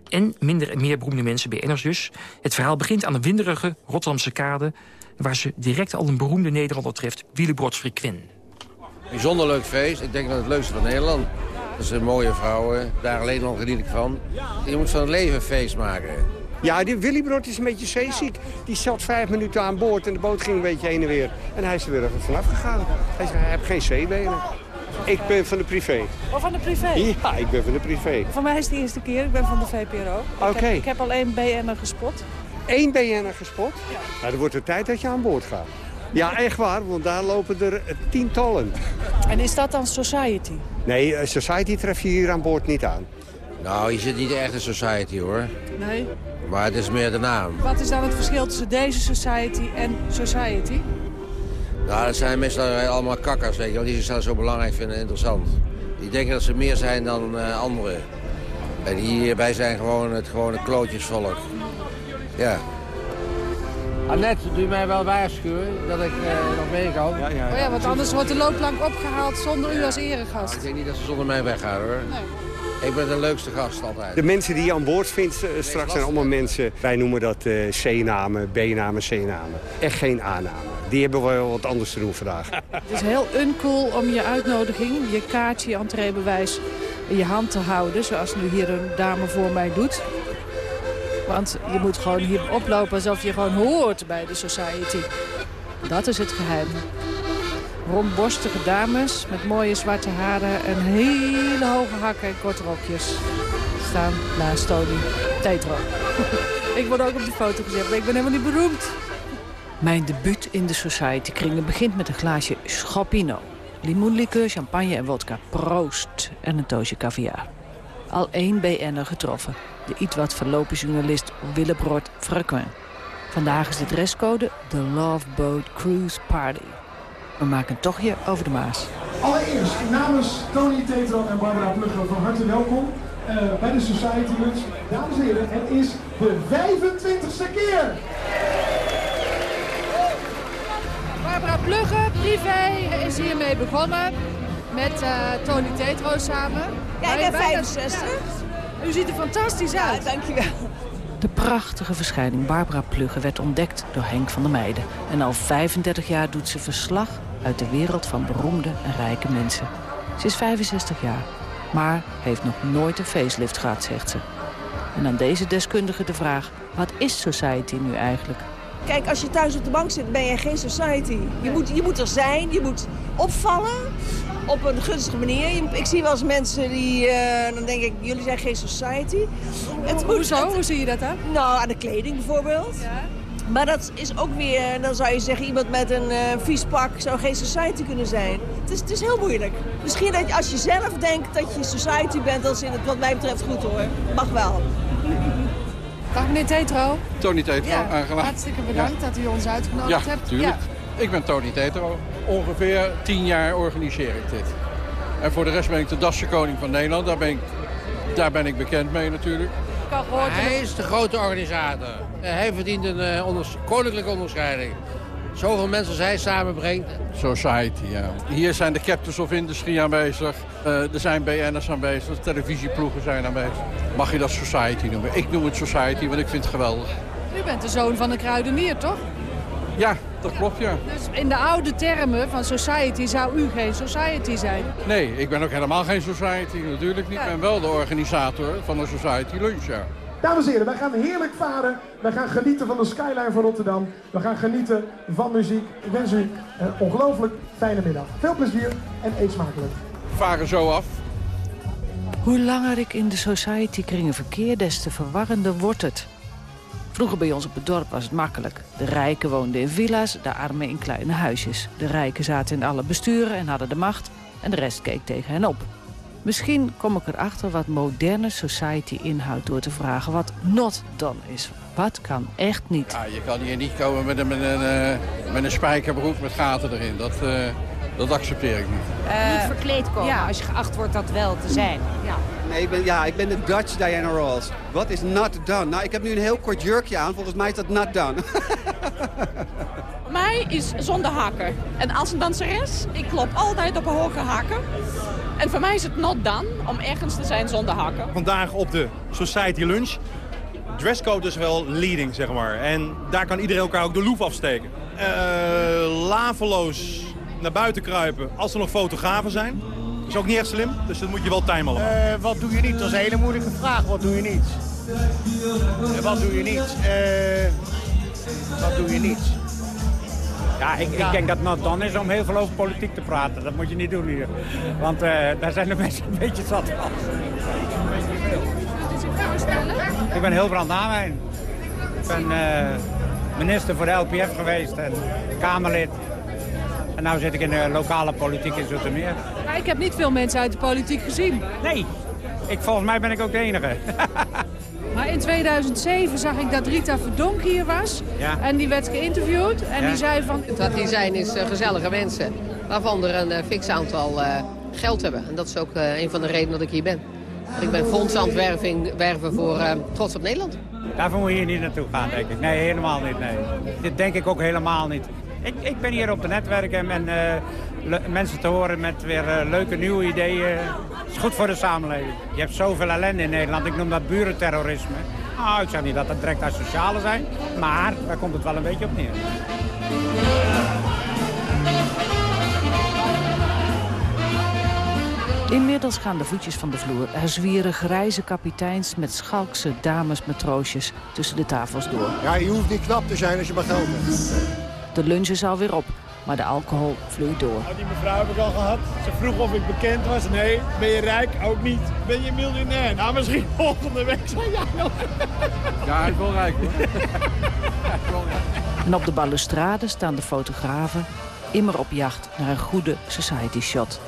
En minder en meer beroemde mensen, BN'ers dus. Het verhaal begint aan de winderige Rotterdamse kade... waar ze direct al een beroemde Nederlander treft, Willebrods Frequen. Bijzonder leuk feest. Ik denk dat het leukste van Nederland. Dat zijn mooie vrouwen. Daar alleen al geniet ik van. Je moet van het leven een feest maken. Ja, die Willybrod is een beetje zeeziek. Die zat vijf minuten aan boord en de boot ging een beetje heen en weer. En hij is er weer even vanaf gegaan. Hij zei, hij heeft geen zeebenen. Ik ben van de privé. Oh, van de privé? Ja, ik ben van de privé. Voor mij is het de eerste keer. Ik ben van de VPRO. Ik Oké. heb- Ik heb al één BN'er gespot. Eén BN'er gespot? Ja. Nou, dan wordt het tijd dat je aan boord gaat. Ja, echt waar, want daar lopen er eh, tientallen. En is dat dan Society? Nee, eh, Society tref je hier aan boord niet aan. Nou, je zit niet echt in society hoor. Nee. Maar het is meer de naam. Wat is dan het verschil tussen deze Society en Society? Nou, dat zijn meestal allemaal kakkers, weet je wel. Die zichzelf zo belangrijk vinden en interessant. Die denken dat ze meer zijn dan eh, anderen. En hierbij zijn gewoon het gewone klootjesvolk. Ja. Annette, doe mij wel waarschuwen dat ik eh, nog mee kan? Ja, ja. Oh ja, want anders wordt de loopplank opgehaald zonder u als eregast. Ik denk niet dat ze zonder mij weggaan hoor. Ik ben de leukste gast altijd. De mensen die je aan boord vindt eh, straks zijn allemaal mensen... wij noemen dat eh, C-namen, B-namen, C-namen. Echt geen A-namen. Die hebben wel wat anders te doen vandaag. Het is heel uncool om je uitnodiging, je kaartje, je entreebewijs in je hand te houden. Zoals nu hier een dame voor mij doet. Want je moet gewoon hier oplopen alsof je gewoon hoort bij de society. Dat is het geheim. Rondborstige dames met mooie zwarte haren en hele hoge hakken en korte rokjes. Staan naast Tony Tetro. ik word ook op de foto gezet, maar ik ben helemaal niet beroemd. Mijn debuut in de society kringen begint met een glaasje Schappino. Limoenlikeur, champagne en wodka. Proost. En een toosje caviar. Al één BN'er getroffen. De iets wat verlopen journalist Willebrod Frequin. Vandaag is de dresscode de Love Boat Cruise Party. We maken een tochtje over de Maas. Allereerst namens Tony Tetro en Barbara Plugger van harte welkom eh, bij de Society Lunch. Dames en heren, het is de 25ste keer! Barbara Plugge, privé, is hiermee begonnen. Met eh, Tony Tetro samen. Ja, ik ben Bijna- 65. U ziet er fantastisch uit. Ja, dankjewel. De prachtige verschijning Barbara Plugge werd ontdekt door Henk van der Meijden. En al 35 jaar doet ze verslag uit de wereld van beroemde en rijke mensen. Ze is 65 jaar, maar heeft nog nooit een facelift gehad, zegt ze. En aan deze deskundige de vraag, wat is society nu eigenlijk? Kijk, als je thuis op de bank zit, ben je geen society. Je moet, je moet er zijn, je moet opvallen op een gunstige manier. Ik zie wel eens mensen die, eh, dan denk ik, jullie zijn geen society. Het Hoezo? Hoe zie je dat dan? Nou, aan de kleding bijvoorbeeld. Maar dat is ook weer, dan zou je zeggen, iemand met een eh, vies pak zou geen society kunnen zijn. Het is, het is heel moeilijk. Misschien dat je, als je zelf denkt dat je society bent, dan zit het wat mij betreft goed hoor. Mag wel. Dag meneer Tetro. Tony Tetro, Ja, aangenaam. hartstikke bedankt dat u ons uitgenodigd Ja, hebt. tuurlijk. Ik ben Tony Tetro. Ongeveer tien jaar organiseer ik dit. En voor de rest ben ik de Dasse Koning van Nederland. Daar ben ik, daar ben ik bekend mee natuurlijk. Hij is de grote organisator. Hij verdient een eh, onders- koninklijke onderscheiding. Zoveel mensen als hij samenbrengt. Society, ja. Hier zijn de Captains of Industry aanwezig. Eh, er zijn BN'ers aanwezig. Televisieploegen zijn aanwezig. Mag je dat Society noemen? Ik noem het Society, want ik vind het geweldig. U bent de zoon van een kruidenier, toch? Ja, dat klopt, ja. Dus in de oude termen van society zou u geen society zijn. Nee, ik ben ook helemaal geen Society. Natuurlijk niet. Ik ben wel de organisator van de Society Lunch, ja. Dames en heren, wij gaan heerlijk varen. Wij gaan genieten van de skyline van Rotterdam. We gaan genieten van muziek. Ik wens u een ongelooflijk fijne middag. Veel plezier en eet smakelijk. We varen zo af. Hoe langer ik in de society kringen verkeer, des te verwarrender wordt het. Vroeger bij ons op het dorp was het makkelijk. De rijken woonden in villa's, de armen in kleine huisjes. De rijken zaten in alle besturen en hadden de macht. En de rest keek tegen hen op. Misschien kom ik erachter wat moderne society inhoudt... door te vragen wat not done is. Wat kan echt niet? Ja, je kan hier niet komen met een, met een, eh, met een spijkerbroek met gaten erin. Dat, eh, dat accepteer ik niet. niet verkleed komen. Ja, als je geacht wordt dat wel te zijn. Ja. Nee, ik ben, ja, ik ben de Dutch Diana Ross. Wat is not done? Nou, ik heb nu een heel kort jurkje aan. Volgens mij is dat not done. Mij is zonder hakken. En als een danseres, ik klop altijd op een hoge hakken. En voor mij is het not done om ergens te zijn zonder hakken. Vandaag op de Society Lunch. Dresscode is wel leading, zeg maar. En daar kan iedereen elkaar ook de loef afsteken. Eh laveloos naar buiten kruipen als er nog fotografen zijn. Is ook niet echt slim, dus dat moet je wel timen allemaal. Eh, wat doe je niet? Dat is een hele moeilijke vraag. Wat doe je niet? Eh, wat doe je niet? Eh, wat doe je niet? Ja, ik, ik denk dat het done is om heel veel over politiek te praten. Dat moet je niet doen hier. Want eh, daar zijn de mensen een beetje zat van. Ik ben Hilbrand Namijn. Ik ben eh, minister voor de LPF geweest en Kamerlid. En nu zit ik in de lokale politiek in Zoetermeer. Maar ik heb niet veel mensen uit de politiek gezien. Nee, ik, volgens mij ben ik ook de enige. Maar in 2007 zag ik dat Rita Verdonk hier was. Ja. En die werd geïnterviewd. En Ja. die zei van... Wat die zijn is eh, gezellige mensen, waarvan er een eh, fix aantal eh, geld hebben. En dat is ook eh, een van de redenen dat ik hier ben. Ik ben fonds aan het werving- werven voor eh, Trots op Nederland. Daarvoor moet je hier niet naartoe gaan, denk ik. Nee, helemaal niet. Nee. Dit denk ik ook helemaal niet. Ik, ik ben hier om te netwerken en eh, mensen te horen met weer eh, leuke nieuwe ideeën. Het is goed voor de samenleving. Je hebt zoveel ellende in Nederland. Ik noem dat burenterrorisme. Nou, ik zeg niet dat dat direct asociale zijn, maar daar komt het wel een beetje op neer. Inmiddels gaan de voetjes van de vloer. Er zwieren grijze kapiteins met schalkse dames met troosjes tussen de tafels door. Ja, je hoeft niet knap te zijn als je maar geld hebt. De lunch is alweer op, maar de alcohol vloeit door. Nou, die mevrouw heb ik al gehad. Ze vroeg of ik bekend was. Nee. Ben je rijk? Ook niet. Ben je miljonair? Nou, misschien volgende week. Zijn jij wel. Ja, hij is wel rijk hoor. En op de balustrade staan de fotografen immer op jacht naar een goede society shot.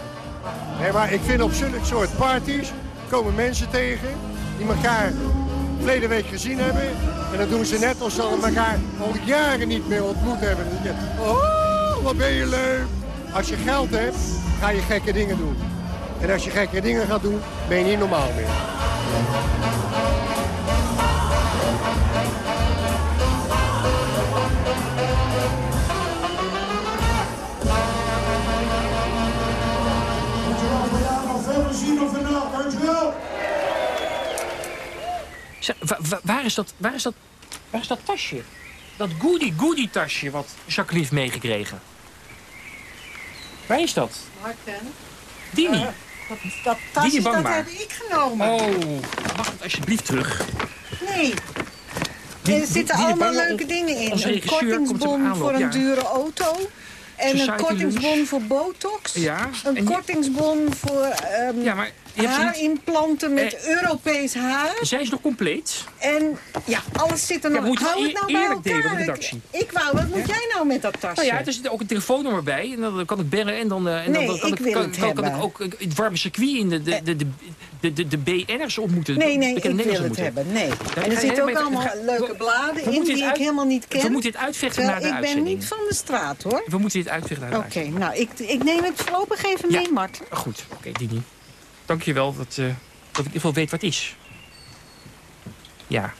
Nee, maar ik vind op zulke soort parties komen mensen tegen die elkaar verleden week gezien hebben. En dan doen ze net alsof ze elkaar al jaren niet meer ontmoet hebben. Oh, wat ben je leuk. Als je geld hebt, ga je gekke dingen doen. En als je gekke dingen gaat doen, ben je niet normaal meer. Zeg, waar, is dat, waar, is dat, waar is dat tasje? Dat goody-goody tasje wat Jacques heeft meegekregen. Waar is dat? Martin. Dini. Dat, dat tasje, dat heb ik genomen. Oh, mag het alsjeblieft terug? Nee. Die- er zitten die allemaal leuke dingen in. Een kortingsbon voor een ja. dure auto. En een kortingsbon lunch. voor botox. Ja, Een en kortingsbon voor ehm Ja, maar haarimplanten met Europees haar. Zijn ze nog compleet? En ja, alles zit er nog. Hou wel het nou eer- bij eerlijk delen elkaar. Ik, wou, wat moet jij nou met dat tasje? Nou ja, er zit ook een telefoonnummer bij. En dan kan ik bellen en dan, eh, en Nee, dan kan ik wil kan, het kan, kan ik ook eh, het warme circuit in de, de, de, de, de, de, de BN'ers ontmoeten. Nee, nee, ik wil het ontmoeten. hebben. Nee. En er zitten ook allemaal ga- leuke bladen in die ik helemaal niet ken. We moeten dit uitvechten Terwijl na de ik ben uitzending. niet van de straat, hoor. We moeten dit uitvechten na de Oké, nou, ik, ik neem het voorlopig even mee, Mart. Goed, oké, Dini. Dank je wel dat, eh, dat ik in ieder geval weet wat het is. Ja.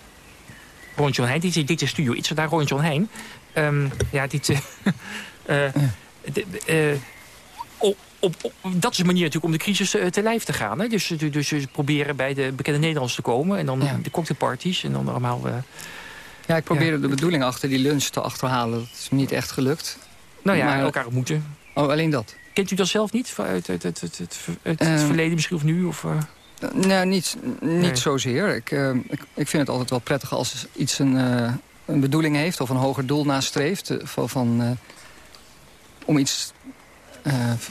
Ron John Heijn, dit is, dit is Studio Iets, daar Ron John Heijn. Ehm, ja, dit... eh, op, op, op- dat is een manier natuurlijk om de crisis te lijf te gaan. Hè? Dus, dus, dus proberen bij de bekende Nederlanders te komen. En dan de cocktailparties. En dan allemaal... Ja, ik probeerde de bedoeling achter die lunch te achterhalen. Dat is me niet echt gelukt. nou ja, Maar- elkaar ontmoeten. Oh, alleen dat? Kent u dat zelf niet? Uit, uit, uit, uit, uit, uit het Eh, verleden misschien of nu? Of, eh? Nee, niet, niet Nee. zozeer. Ik, eh, ik, ik vind het altijd wel prettig als iets een, eh, een bedoeling heeft... of een hoger doel nastreeft. eh, van, van, om iets...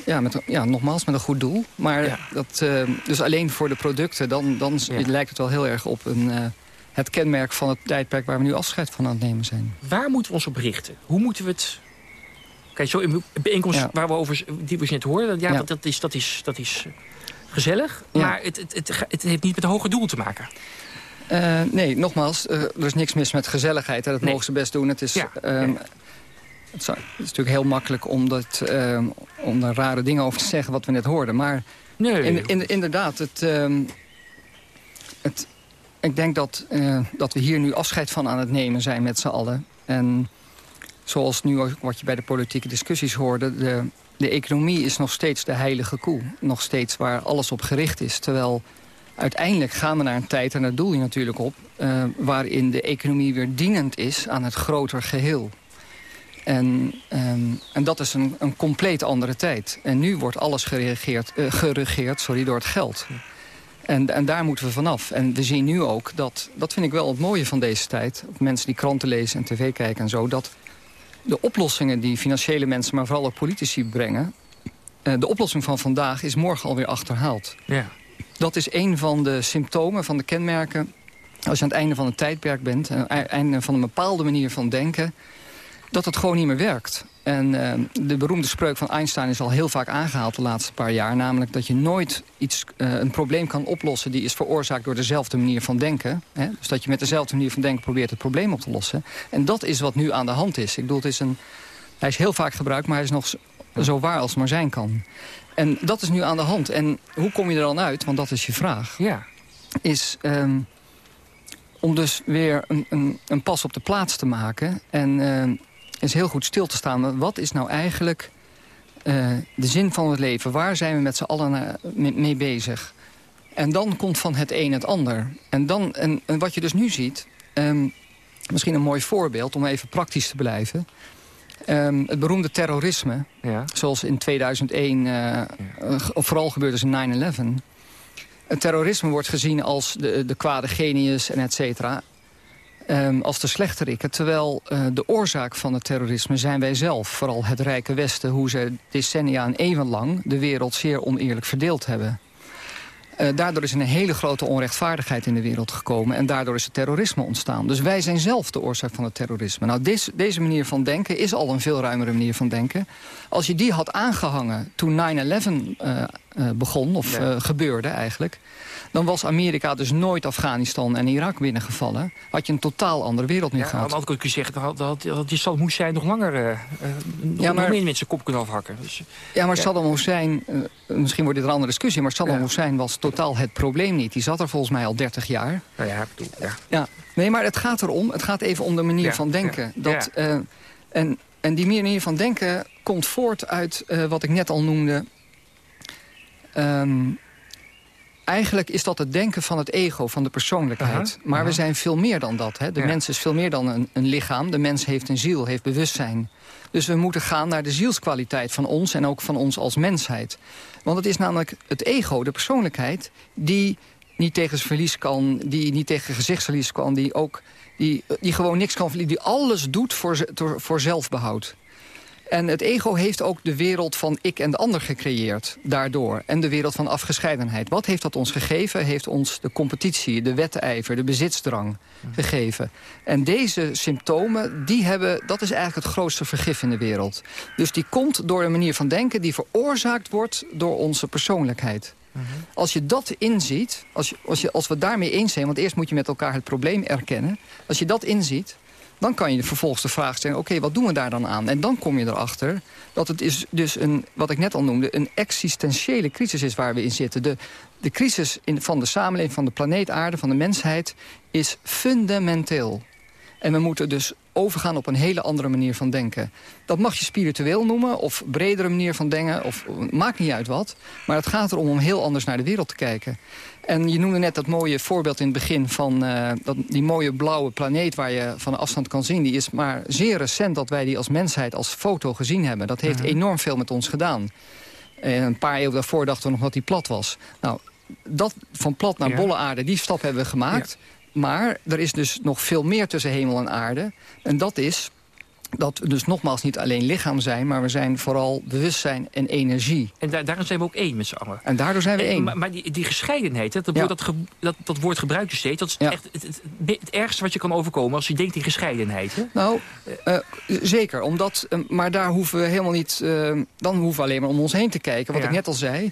ja, met, ja, nogmaals, met een goed doel. Maar dat, eh, dus alleen voor de producten, dan, dan lijkt het wel heel erg op een, het kenmerk van het tijdperk... waar we nu afscheid van aan het nemen zijn. Waar moeten we ons op richten? Hoe moeten we het... Kijk, zo in bijeenkomst Ja. waar we over, die we net hoorden... Ja, Ja. Dat, dat is, dat is, dat is eh, gezellig, maar het, het, het, het heeft niet met een hoger doel te maken. Eh, nee, nogmaals, eh, er is niks mis met gezelligheid. Hè. Dat Nee. mogen ze best doen. Het is, Ja, ehm, Het, is natuurlijk heel makkelijk om, dat, ehm, om daar rare dingen over te zeggen... wat we net hoorden. Maar Nee. in, in, inderdaad, het, ehm, het, ik denk dat, dat we hier nu afscheid van aan het nemen zijn met z'n allen. En zoals nu ook wat je bij de politieke discussies hoorde... De, de economie is nog steeds de heilige koe. Nog steeds waar alles op gericht is. Terwijl uiteindelijk gaan we naar een tijd, en daar doel je natuurlijk op... eh, waarin de economie weer dienend is aan het groter geheel. En, ehm, en dat is een, een compleet andere tijd. En nu wordt alles geregeerd, eh, geregeerd sorry, door het geld. En, en daar moeten we vanaf. En we zien nu ook dat, dat vind ik wel het mooie van deze tijd... mensen die kranten lezen en tv kijken en zo... dat de oplossingen die financiële mensen, maar vooral ook politici brengen... eh, de oplossing van vandaag is morgen alweer achterhaald. Ja. Dat is een van de symptomen, van de kenmerken... als je aan het einde van het tijdperk bent... aan het einde van een bepaalde manier van denken... dat het gewoon niet meer werkt. En eh, de beroemde spreuk van Einstein is al heel vaak aangehaald de laatste paar jaar. Namelijk dat je nooit iets, eh, een probleem kan oplossen... die is veroorzaakt door dezelfde manier van denken. Hè? Dus dat je met dezelfde manier van denken probeert het probleem op te lossen. En dat is wat nu aan de hand is. Ik bedoel, het is een, hij is heel vaak gebruikt, maar hij is nog zo- zo waar als het maar zijn kan. En dat is nu aan de hand. En hoe kom je er dan uit? Want dat is je vraag. Ja. Is ehm, om dus weer een, een, een pas op de plaats te maken. En ehm, is heel goed stil te staan. Wat is nou eigenlijk eh, de zin van het leven? Waar zijn we met z'n allen eh, mee, bezig? En dan komt van het een het ander. En, dan, en, en wat je dus nu ziet... ehm, misschien een mooi voorbeeld om even praktisch te blijven... Ehm, het beroemde terrorisme, zoals in 2001 eh, eh, vooral gebeurd is in 9-11. Het terrorisme wordt gezien als de, de kwade genius en et cetera. Ehm, als de slechterikken. Terwijl eh, de oorzaak van het terrorisme zijn wij zelf. Vooral het rijke Westen, hoe ze decennia en eeuwenlang... de wereld zeer oneerlijk verdeeld hebben. Eh, daardoor is een hele grote onrechtvaardigheid in de wereld gekomen. En daardoor is het terrorisme ontstaan. Dus wij zijn zelf de oorzaak van het terrorisme. Nou, deze, deze manier van denken is al een veel ruimere manier van denken. Als je die had aangehangen toen 9-11 eh, eh, begon, of eh, gebeurde eigenlijk... dan was Amerika dus nooit Afghanistan en Irak binnengevallen. Had je een totaal andere wereld nu Ja, aan gehad. de andere kant kun je zeggen, dat, dat, dat die Saddam Hussein nog langer... nog, Ja, nog meer mensen kop kunnen afhakken. Dus, Ja, maar Ja. Saddam Hussein, misschien wordt dit een andere discussie... maar Saddam Hussein was totaal het probleem niet. Die zat er volgens mij al 30 jaar. nou ja, ik bedoel, ja. Ja, nee, maar het gaat erom. Het gaat even om de manier Ja, van denken. ja, Dat, ja. en, en die manier van denken komt voort uit wat ik net al noemde. Ehm, eigenlijk is dat het denken van het ego, van de persoonlijkheid. Aha, maar we zijn veel meer dan dat. Hè? De Ja. mens is veel meer dan een, een lichaam. De mens heeft een ziel, heeft bewustzijn. Dus we moeten gaan naar de zielskwaliteit van ons... en ook van ons als mensheid. Want het is namelijk het ego, de persoonlijkheid... die niet tegen verlies kan, die niet tegen gezichtsverlies kan... die, ook, die, die gewoon niks kan verliezen, die alles doet voor- voor zelfbehoud. En het ego heeft ook de wereld van ik en de ander gecreëerd daardoor. En de wereld van afgescheidenheid. Wat heeft dat ons gegeven? Heeft ons de competitie, de wedijver, de bezitsdrang gegeven. En deze symptomen, die hebben, dat is eigenlijk het grootste vergif in de wereld. Dus die komt door een manier van denken die veroorzaakt wordt door onze persoonlijkheid. Als je dat inziet, als, je, als, je, als we daarmee eens zijn... want eerst moet je met elkaar het probleem erkennen. Als je dat inziet, dan kan je vervolgens de vraag stellen... oké, wat doen we daar dan aan? En dan kom je erachter dat het is dus een, wat ik net al noemde... een existentiële crisis is waar we in zitten. De, de crisis in, van de samenleving, van de planeet aarde, van de mensheid... is fundamenteel. En we moeten dus overgaan op een hele andere manier van denken. Dat mag je spiritueel noemen, of bredere manier van denken... of maakt niet uit wat. Maar het gaat erom om heel anders naar de wereld te kijken. En je noemde net dat mooie voorbeeld in het begin van eh, dat, die mooie blauwe planeet... waar je van afstand kan zien. Die is maar zeer recent dat wij die als mensheid als foto gezien hebben. Dat heeft Mhm. enorm veel met ons gedaan. En een paar eeuwen daarvoor dachten we nog dat die plat was. Nou, dat van plat naar Ja. bolle aarde, die stap hebben we gemaakt. Maar er is dus nog veel meer tussen hemel en aarde. En dat is dat we dus nogmaals niet alleen lichaam zijn... maar we zijn vooral bewustzijn en energie. En daar, daarom zijn we ook één met z'n allen. En daardoor zijn we En- één. Maar, maar die, die gescheidenheid, hè, dat, Ja. woord, dat, ge- dat, dat woord gebruik je steeds. Dat is Ja. echt het, het, het ergste wat je kan overkomen als je denkt in gescheidenheid. Hè? Nou, eh, zeker. Omdat, eh, maar daar hoeven we helemaal niet... eh, dan hoeven we alleen maar om ons heen te kijken. Wat Ja. ik net al zei.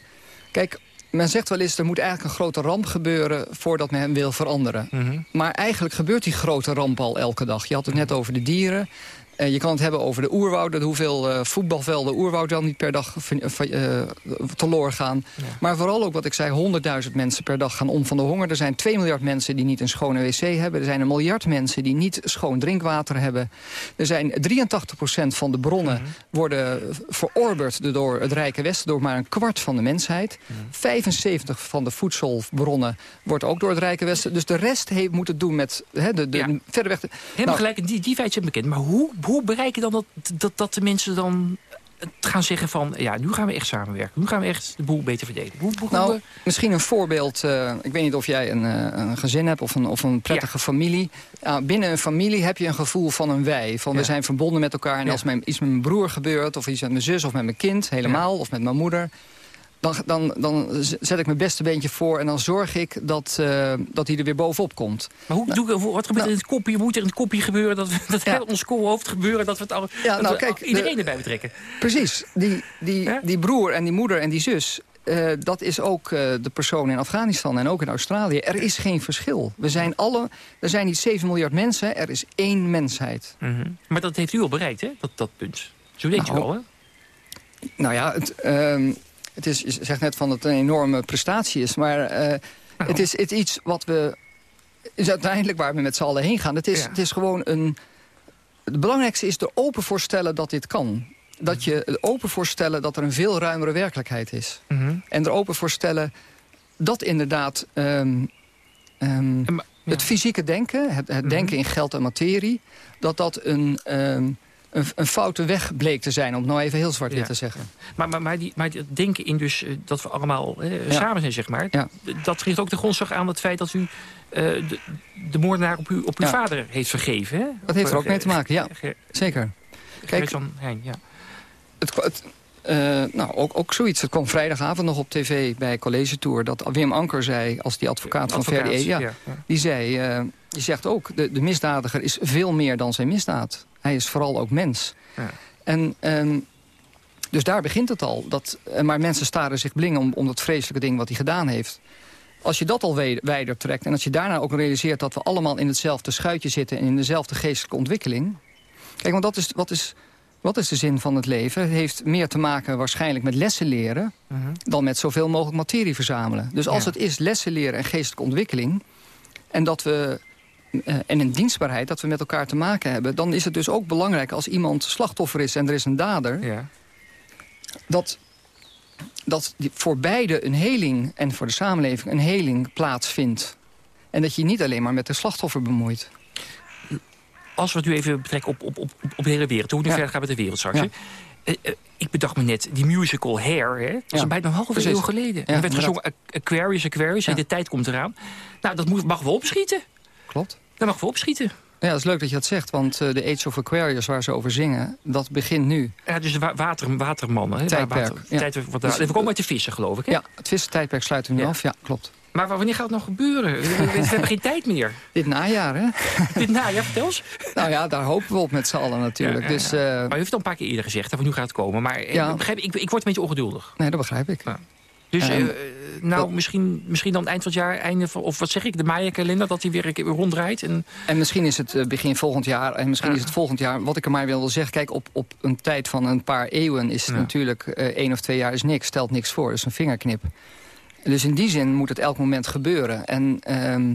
Kijk, men zegt wel eens... er moet eigenlijk een grote ramp gebeuren... voordat men hem wil veranderen. Mhm. Maar eigenlijk gebeurt die grote ramp al elke dag. Je had het net over de dieren. Eh, je kan het hebben over de oerwouden. Hoeveel eh, voetbalvelden oerwoud dan niet per dag eh, teloor gaan. Maar vooral ook wat ik zei, 100.000 mensen per dag gaan om van de honger. Er zijn 2 miljard mensen die niet een schone wc hebben. Er zijn een miljard mensen die niet schoon drinkwater hebben. Er zijn 83% van de bronnen worden verorberd door het Rijke Westen... door maar een kwart van de mensheid. 75 van de voedselbronnen wordt ook door het Rijke Westen. Dus de rest heeft, moet het doen met hè, de, de, Ja. verder weg... Helemaal Nou, gelijk, die, die zijn bekend. Maar hoe, hoe bereik je dan dat, dat, dat de mensen dan gaan zeggen van... ja, nu gaan we echt samenwerken. Nu gaan we echt de boel beter verdelen. Hoe, hoe, Nou, misschien een voorbeeld. eh, ik weet niet of jij een, eh, een gezin hebt of een, of een prettige familie. Binnen een familie heb je een gevoel van een wij. Van we zijn verbonden met elkaar. En Ja. als mijn, iets met mijn broer gebeurt, of iets met mijn zus of met mijn kind, helemaal, of met mijn moeder. Dan, dan, dan zet ik mijn beste beentje voor en dan zorg ik dat, eh, dat hij er weer bovenop komt. maar hoe, doe, hoe- wat gebeurt er in het kopje? Moet er in het kopje gebeuren? Dat, dat Ja. ons koolhoofd gebeuren? Dat we, het al, Ja, nou, kijk, iedereen de- erbij betrekken? Precies. Die, die, die broer en die moeder en die zus... eh, dat is ook eh, de persoon in Afghanistan en ook in Australië. Er is geen verschil. We zijn alle, er zijn niet 7 miljard mensen, er is één mensheid. Mhm. Maar dat heeft u al bereikt, hè? Dat, dat punt. Zo je Nou, wel, hè? Nou ja, het, ehm, het is, je zegt net van dat het een enorme prestatie is. Maar eh, het is het iets wat we... is uiteindelijk waar we met z'n allen heen gaan. Het is, Ja. het is gewoon een... Het belangrijkste is er open voor stellen dat dit kan. Dat je er open voor stellen dat er een veel ruimere werkelijkheid is. Mhm. En er open voor stellen dat inderdaad... ehm, ehm, het fysieke denken, het, het denken in geld en materie... dat dat een, ehm, een, een foute weg bleek te zijn, om het nou even heel zwart-wit Ja. te zeggen. Maar, maar, maar, die, maar het denken in dus eh, dat we allemaal eh, Ja. samen zijn, zeg maar... Ja. dat geeft ook de grondslag aan het feit dat u eh, de, de moordenaar op, u, op uw vader heeft vergeven. Hè? Dat heeft er ook mee te maken, ja. Zeker. Kijk, van Heijn, ja. Het, het, nou, ook, ook zoiets. Het kwam vrijdagavond nog op tv bij College Tour... dat Wim Anker zei, als die advocaat van Verdi... Ja, ja, ja. Die zei, eh, die zegt ook, de, de misdadiger is veel meer dan zijn misdaad. Hij is vooral ook mens. Ja. En... ehm, dus daar begint het al. Dat, eh, maar mensen staren zich bling om, om dat vreselijke ding wat hij gedaan heeft. Als je dat al wijder trekt... en als je daarna ook realiseert dat we allemaal in hetzelfde schuitje zitten... en in dezelfde geestelijke ontwikkeling... Kijk, want dat is, wat, is, wat is de zin van het leven? Het heeft meer te maken waarschijnlijk met lessen leren... Mhm. dan met zoveel mogelijk materie verzamelen. Dus als Ja. het is lessen leren en geestelijke ontwikkeling... en dat we eh, en een dienstbaarheid, dat we met elkaar te maken hebben... dan is het dus ook belangrijk als iemand slachtoffer is en er is een dader... Ja. dat dat voor beide een heling en voor de samenleving een heling plaatsvindt. En dat je niet alleen maar met de slachtoffer bemoeit. Als we het nu even betrekken op, op, op, op de hele wereld. Hoe nu Ja. verder gaat met de wereld straks. Ja. Eh, eh, ik bedacht me net, die musical Hair, hè? dat is Ja. bijna een halve Precies. eeuw geleden. Ja, er werd gezongen Aqu- Aquarius, Aquarius, en de tijd komt eraan. Nou, dat moet, mag wel opschieten. Klopt. Dat mag wel opschieten. Ja, het is leuk dat je dat zegt, want eh, de Age of Aquarius waar ze over zingen... dat begint nu. Ja, dus wa- water, watermannen. Hè? Tijdperk, Water- ja. tijd- wat, Dus- we komen uit de vissen, geloof ik. Hè? Ja, het vissentijdperk sluiten we nu Ja. af. Ja, klopt. Maar wanneer gaat het nog gebeuren? We, hebben geen tijd meer. Dit najaar, hè? Dit najaar, vertel eens. Nou ja, daar hopen we op met z'n allen natuurlijk. Ja, Dus, eh, Maar u heeft het al een paar keer eerder gezegd, dat we nu gaat het komen. Maar eh, begrijp, ik, ik word een beetje ongeduldig. nee, dat begrijp ik. Dus En- eh, nou, misschien, misschien dan eind van het jaar, einde van, of wat zeg ik, de Maya-kalender, dat hij weer een keer ronddraait. En, En misschien is het eh, begin volgend jaar. En misschien is het volgend jaar. Wat ik er maar wilde zeggen. Kijk, op, op een tijd van een paar eeuwen is het Ja. natuurlijk eh, één of twee jaar is niks. Stelt niks voor. Is een vingerknip. Dus in die zin moet het elk moment gebeuren. En, ehm,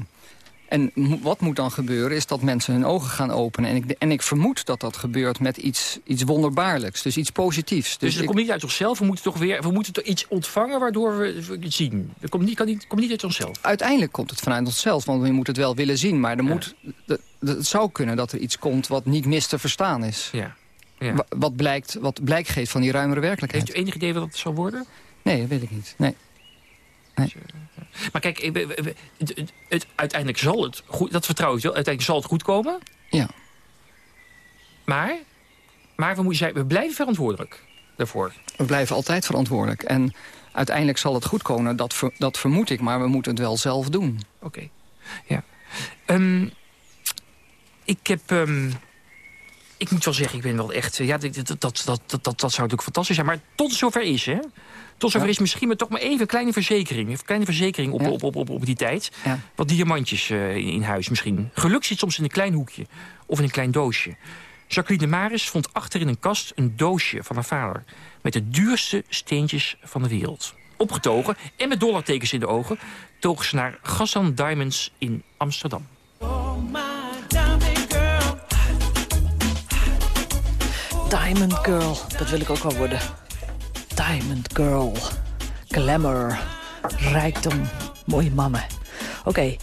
en wat moet dan gebeuren is dat mensen hun ogen gaan openen. En ik, en ik vermoed dat dat gebeurt met iets, iets wonderbaarlijks. Dus iets positiefs. dus Dus het ik- komt niet uit onszelf, we moeten toch weer we moeten toch iets ontvangen waardoor we het zien. Het komt niet, kan niet, komt niet uit onszelf. uiteindelijk komt het vanuit onszelf, want je moet het wel willen zien. Maar er moet, de- de- het zou kunnen dat er iets komt wat niet mis te verstaan is. Ja. Ja. Wa- Wat, blijkt, wat blijk geeft van die ruimere werkelijkheid. Heeft u enig idee wat het zal worden? Nee, dat weet ik niet. Nee. Nee. Maar kijk, het, uiteindelijk zal het goed, dat vertrouw ik wel, uiteindelijk zal het goed komen. Ja. Maar, maar we, moeten, we blijven verantwoordelijk daarvoor. We blijven altijd verantwoordelijk. En uiteindelijk zal het goed komen, dat, ver- dat vermoed ik. Maar we moeten het wel zelf doen. Oké, ja. Ehm, ik heb... ehm, ik moet wel zeggen, ik ben wel echt... eh, Ja, dat, dat, dat, dat, dat, zou natuurlijk fantastisch zijn. Maar tot zover is, hè? Tot zover Ja. is misschien maar toch maar even een kleine verzekering. Een kleine verzekering op, Ja. op, op, op, op die tijd. Ja. Wat diamantjes eh, in, in huis misschien. Geluk zit soms in een klein hoekje. Of in een klein doosje. Jacqueline de Maris vond achter in een kast een doosje van haar vader. Met de duurste steentjes van de wereld. Opgetogen en met dollartekens in de ogen... toog ze naar Gassan Diamonds in Amsterdam. Diamond Girl, dat wil ik ook wel worden. Diamond Girl. Glamour. Rijkdom. Mooie mannen. Oké,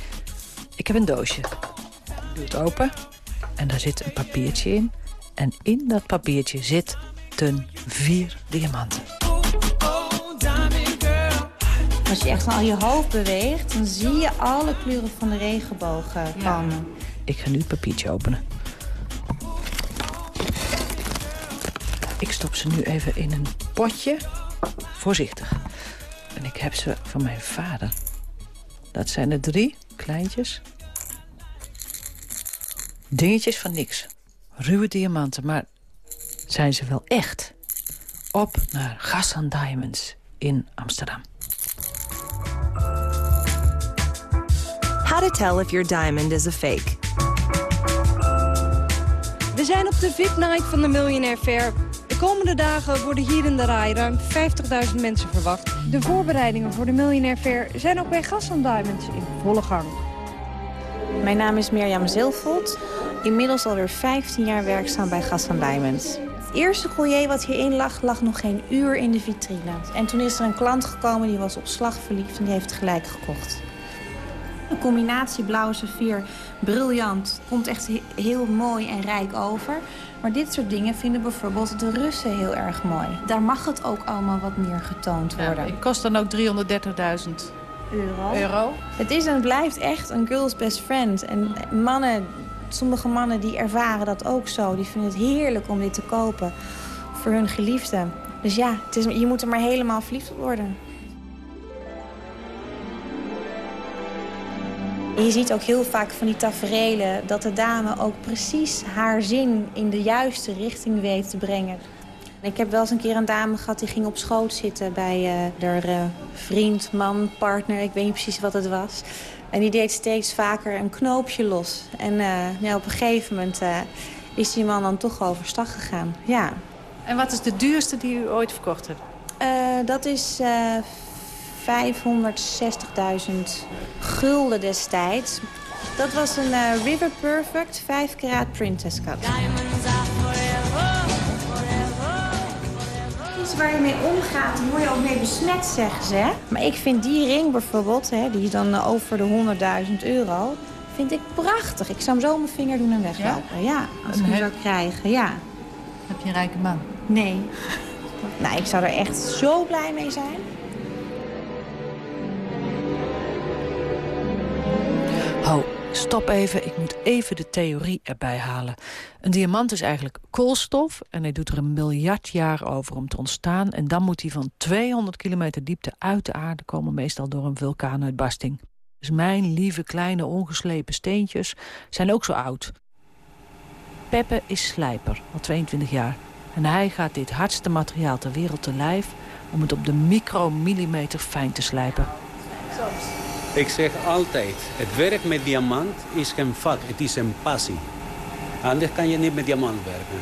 ik heb een doosje. Ik doe het open. En daar zit een papiertje in. En in dat papiertje zitten vier diamanten. Als je echt al je hoofd beweegt, dan zie je alle kleuren van de regenboog komen. Ik ga nu het papiertje openen. Ik stop ze nu even in een potje. Voorzichtig. En ik heb ze van mijn vader. Dat zijn er drie, kleintjes. Dingetjes van niks. Ruwe diamanten, maar zijn ze wel echt? Op naar Gassan Diamonds in Amsterdam. How to tell if your diamond is a fake. We zijn op de VIP-night van de Millionaire Fair. De komende dagen worden hier in de rij ruim 50.000 mensen verwacht. De voorbereidingen voor de Millionaire Fair zijn ook bij Gassan Diamonds in volle gang. Mijn naam is Mirjam Zilvold. Inmiddels alweer 15 jaar werkzaam bij Gassan Diamonds. Het eerste collier wat hierin lag, lag nog geen uur in de vitrine. En toen is er een klant gekomen die was op slag verliefd en die heeft gelijk gekocht. De combinatie blauwe saffier, briljant, komt echt he- heel mooi en rijk over. Maar dit soort dingen vinden bijvoorbeeld de Russen heel erg mooi. Daar mag het ook allemaal wat meer getoond worden. Het kost dan ook 330.000 euro. euro. Het is en blijft echt een girl's best friend. En mannen, sommige mannen die ervaren dat ook zo. Die vinden het heerlijk om dit te kopen voor hun geliefde. Dus ja, het is, je moet er maar helemaal verliefd op worden. En je ziet ook heel vaak van die taferelen dat de dame ook precies haar zin in de juiste richting weet te brengen. Ik heb wel eens een keer een dame gehad die ging op schoot zitten bij eh haar eh, vriend, man, partner. Ik weet niet precies wat het was. En die deed steeds vaker een knoopje los. En eh, ja, op een gegeven moment is die man dan toch overstag gegaan. Ja. En wat is de duurste die u ooit verkocht hebt? Dat is 560.000 gulden destijds. Dat was een eh, River Perfect 5 karaat princess cut. Deze waar je mee omgaat, daar word je ook mee besmet, zeggen ze. Hè? Maar ik vind die ring bijvoorbeeld, hè, die is dan eh, over de 100.000 euro... vind ik prachtig. Ik zou hem zo op mijn vinger doen en weglopen. Ja, als ik hem he- zou krijgen, ja. Heb je een rijke man? Nee. nou, ik zou er echt zo blij mee zijn. Ho, stop even. Ik moet even de theorie erbij halen. Een diamant is eigenlijk koolstof en hij doet er een miljard jaar over om te ontstaan. En dan moet hij van 200 kilometer diepte uit de aarde komen, meestal door een vulkaanuitbarsting. Dus mijn lieve kleine ongeslepen steentjes zijn ook zo oud. Peppe is slijper, al 22 jaar. En hij gaat dit hardste materiaal ter wereld te lijf om het op de micromillimeter fijn te slijpen. Ik zeg altijd, het werk met diamant is geen vak, het is een passie. Anders kan je niet met diamant werken.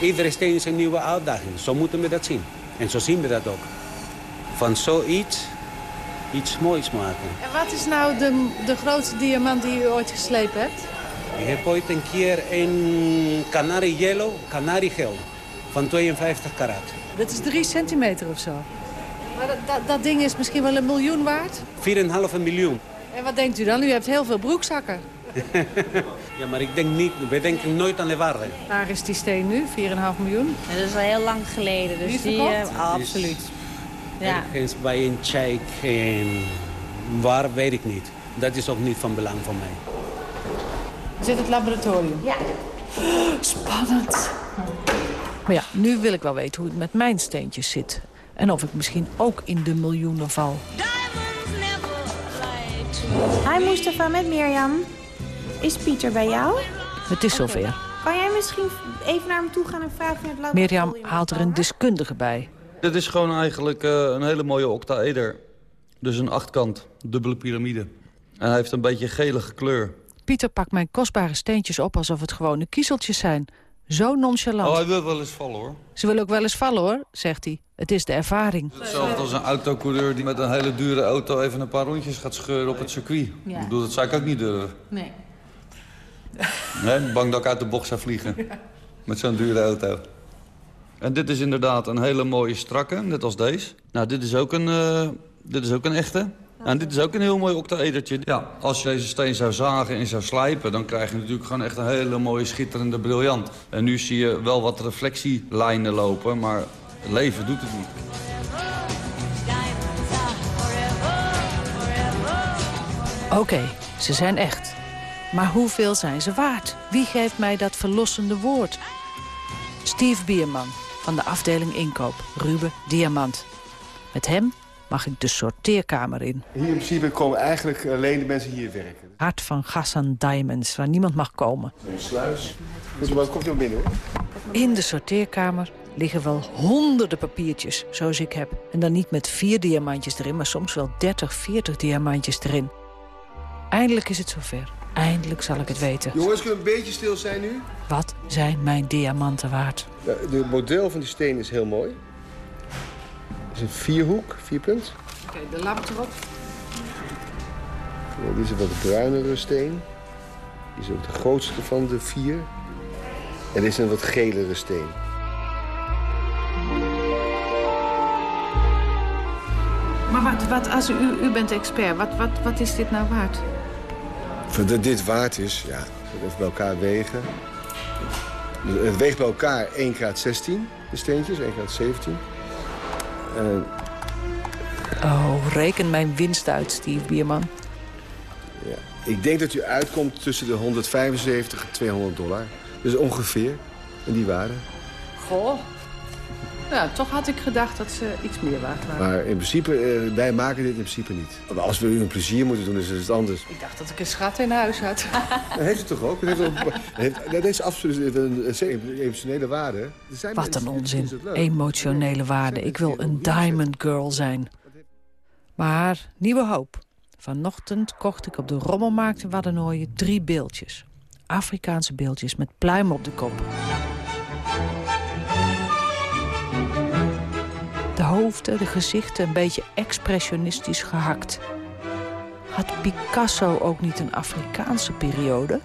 Iedere steen is een nieuwe uitdaging, zo moeten we dat zien. En zo zien we dat ook. Van zoiets iets moois maken. En wat is nou de, de grootste diamant die u ooit geslepen hebt? Ik heb ooit een keer een Canary Yellow, Canary Geel, van 52 karat. Dat is drie centimeter of zo. Maar dat, dat, dat ding is misschien wel een miljoen waard. 4,5 miljoen. En wat denkt u dan? U hebt heel veel broekzakken. ja, maar ik denk niet, we denken nooit aan de waarde. Waar is die steen nu? 4,5 miljoen? Ja, dat is al heel lang geleden, dus Die die... verkocht? eh, absoluut. Ja. Ergens bij een check en waar weet ik niet. Dat is ook niet van belang voor mij. Zit het laboratorium? Ja. Spannend. Maar ja, nu wil ik wel weten hoe het met mijn steentjes zit. En of ik misschien ook in de miljoenen val. Hi Mustafa met Mirjam. Is Pieter bij jou? Het is zover. Kan jij misschien even naar hem toe gaan en vragen naar het? Mirjam haalt er een deskundige bij. Dit is gewoon eigenlijk eh, een hele mooie octaeder. Dus een achtkant, dubbele piramide. En hij heeft een beetje gelige kleur. Pieter pakt mijn kostbare steentjes op alsof het gewone kiezeltjes zijn. Zo nonchalant. Oh, hij wil wel eens vallen hoor. Ze willen ook wel eens vallen hoor, zegt hij. Het is de ervaring. Hetzelfde als een autocoureur die met een hele dure auto even een paar rondjes gaat scheuren op het circuit. Ja. Ik bedoel, dat zou ik ook niet durven. Nee. Nee, bang dat ik uit de bocht zou vliegen. Met zo'n dure auto. En dit is inderdaad een hele mooie strakke, net als deze. Nou, dit is ook een, eh, dit is ook een echte. En dit is ook een heel mooi octaedertje. Ja, als je deze steen zou zagen en zou slijpen... dan krijg je natuurlijk gewoon echt een hele mooie schitterende briljant. En nu zie je wel wat reflectielijnen lopen, maar het leven doet het niet. Oké, ze zijn echt. Maar hoeveel zijn ze waard? Wie geeft mij dat verlossende woord? Steve Bierman van de afdeling inkoop, Ruben Diamant. Met hem mag ik de sorteerkamer in. Hier in principe komen eigenlijk alleen de mensen hier werken. Hart van Gassan Diamonds, waar niemand mag komen. Een sluis. Dus maar komt wel binnen hoor. In de sorteerkamer liggen wel honderden papiertjes, zoals ik heb. En dan niet met vier diamantjes erin, maar soms wel 30, 40 diamantjes erin. Eindelijk is het zover. Eindelijk zal ik het weten. Jongens, kunnen we een beetje stil zijn nu? Wat zijn mijn diamanten waard? Ja, de model van die steen is heel mooi. Het is een vierhoek, vierpunt. Oké, de lamp erop. Ja, dit is een wat bruinere steen. Die is ook de grootste van de vier. En dit is een wat gelere steen. Maar wat, wat als u, u bent expert, wat, wat, wat is dit nou waard? Dat dit waard is, ja, even bij elkaar wegen. Het weegt bij elkaar 1 graad 16, de steentjes, 1 graad 17. En, Oh, reken mijn winst uit, Steve Bierman. ja, ik denk dat u uitkomt tussen de 175 en 200 dollar. Dus ongeveer in die waarde. Goh. Ja, toch had ik gedacht dat ze iets meer waard waren. Maar in principe, eh, wij maken dit in principe niet. Maar als we u een plezier moeten doen, is het anders. Ik dacht dat ik een schat in huis had. Dat heeft het toch ook? Het heeft dat is absoluut een, een emotionele waarde. Er zijn Wat een onzin. Emotionele waarde. Ik wil een diamond girl zijn. Maar nieuwe hoop. Vanochtend kocht ik op de rommelmarkt in Waddenooien drie beeldjes. Afrikaanse beeldjes met pluimen op de kop. hoofden, de gezichten een beetje expressionistisch gehakt. Had Picasso ook niet een Afrikaanse periode?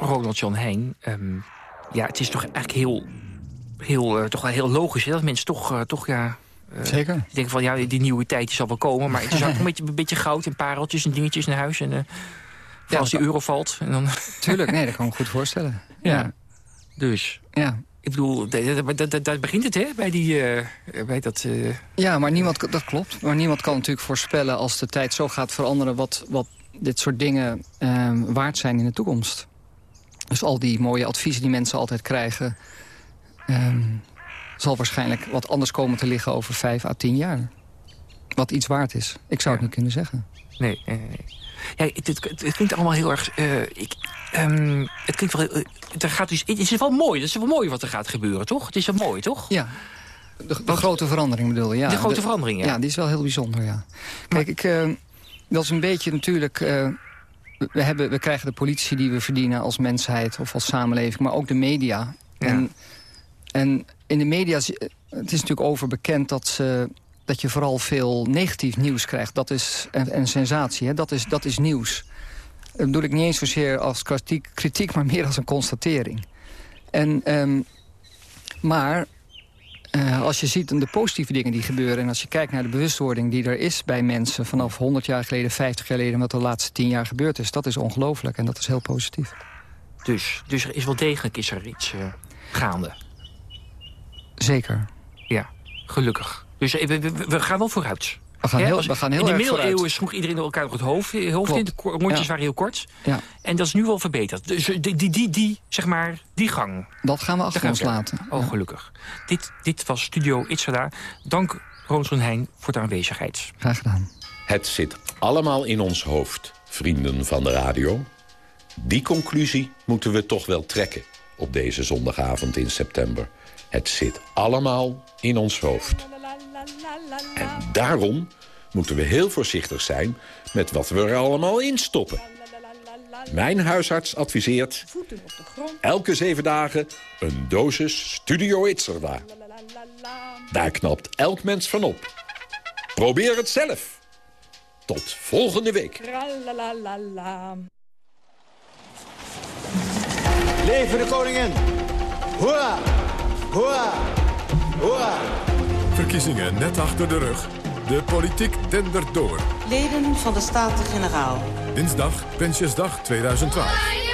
Ronald John Heijn. Ehm, ja, het is toch eigenlijk heel, heel, eh, toch wel heel logisch hè, dat mensen toch, eh, toch ja, eh, Zeker. denken van, ja, die nieuwe tijd die zal wel komen. Maar het is ook een beetje, een beetje goud en pareltjes en dingetjes naar huis. En eh, ja, als die euro valt. En dan... Tuurlijk, nee, dat kan ik me goed voorstellen. Ja. Dus. Ja. Ik bedoel, daar- begint het, hè? Bij, die, eh, bij dat... Ja, maar niemand, dat klopt. Maar niemand kan natuurlijk voorspellen als de tijd zo gaat veranderen... wat, wat dit soort dingen ehm, waard zijn in de toekomst. Dus al die mooie adviezen die mensen altijd krijgen... ehm, zal waarschijnlijk wat anders komen te liggen over vijf à tien jaar. Wat iets waard is. Ik zou het niet kunnen zeggen. Nee, nee, nee. Ja, het, het, het klinkt allemaal heel erg... eh, ik, ehm, het klinkt wel... heel- er gaat dus, het is wel mooi. Het is wel mooi wat er gaat gebeuren, toch? Het is wel mooi, toch? Ja. De, de grote verandering bedoel je? Ja. De grote verandering, ja. Ja, die is wel heel bijzonder, ja. Kijk, ik, eh, dat is een beetje natuurlijk... eh, we, hebben, we krijgen de politie die we verdienen als mensheid of als samenleving... maar ook de media. En, en in de media, zi- het is natuurlijk overbekend dat, ze, dat je vooral veel negatief nieuws krijgt. Dat is en, en sensatie, hè? Dat, is, dat is nieuws. Dat bedoel ik niet eens zozeer als kritiek, kritiek maar meer als een constatering. En, ehm, maar eh, als je ziet de positieve dingen die gebeuren... en als je kijkt naar de bewustwording die er is bij mensen... vanaf 100 jaar geleden, 50 jaar geleden... wat de laatste 10 jaar gebeurd is, dat is ongelooflijk. En dat is heel positief. Dus, dus er is wel degelijk is er iets eh, gaande. Zeker. Ja, gelukkig. Dus eh, we, we, we gaan wel vooruit. We gaan heel- we gaan heel In de erg middeleeuwen sloeg iedereen elkaar nog het hoofd, hoofd in. De Ja. waren heel kort. Ja. En dat is nu wel verbeterd. Dus eh, die, die, die, die, zeg maar, die gang. Dat gaan we achter ons laten. Oh, gelukkig. Dit, dit was Studio Itzada. Dank Ronson Heijn voor de aanwezigheid. Graag gedaan. Het zit allemaal in ons hoofd, vrienden van de radio. Die conclusie moeten we toch wel trekken op deze zondagavond in september. Het zit allemaal in ons hoofd. En daarom moeten we heel voorzichtig zijn met wat we er allemaal in stoppen. Mijn huisarts adviseert elke zeven dagen een dosis Studio Itzerda. Daar knapt elk mens van op. Probeer het zelf. Tot volgende week. Leven de koningin! Hoera! Hoera! Hoera! Verkiezingen net achter de rug. De politiek dendert door. Leden van de Staten-Generaal. Dinsdag, Prinsjesdag 2012.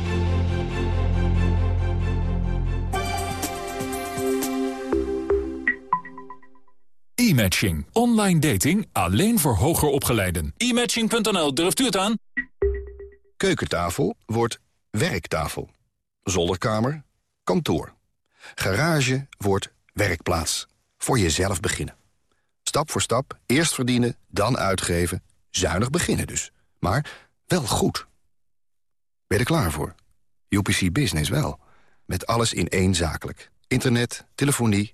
E-matching. Online dating alleen voor hoger opgeleiden. E-matching.nl, durft u het aan? Keukentafel wordt werktafel. Zolderkamer, kantoor. Garage wordt werkplaats. Voor jezelf beginnen. Stap voor stap, eerst verdienen, dan uitgeven. Zuinig beginnen dus. Maar wel goed. Ben je er klaar voor? UPC Business wel. Met alles in één zakelijk. Internet, telefonie,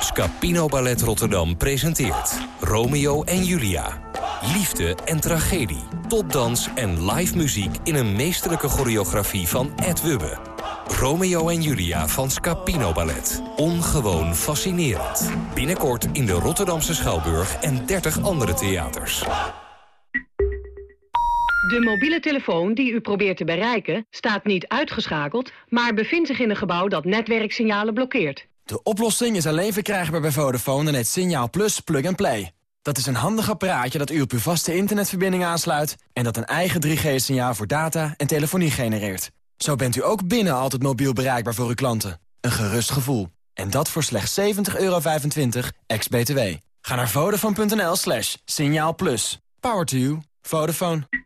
Scapino Ballet Rotterdam presenteert Romeo en Julia. Liefde en tragedie, topdans en live muziek in een meesterlijke choreografie van Ed Wubbe. Romeo en Julia van Scapino Ballet. Ongewoon fascinerend. Binnenkort in de Rotterdamse Schouwburg en 30 andere theaters. De mobiele telefoon die u probeert te bereiken staat niet uitgeschakeld, maar bevindt zich in een gebouw dat netwerksignalen blokkeert. De oplossing is alleen verkrijgbaar bij Vodafone en het Signaal Plus Plug and Play. Dat is een handig apparaatje dat u op uw vaste internetverbinding aansluit... en dat een eigen 3G-signaal voor data en telefonie genereert. Zo bent u ook binnen altijd mobiel bereikbaar voor uw klanten. Een gerust gevoel. En dat voor slechts 70,25 euro ex-BTW. Ga naar vodafone.nl slash signaal plus. Power to you. Vodafone.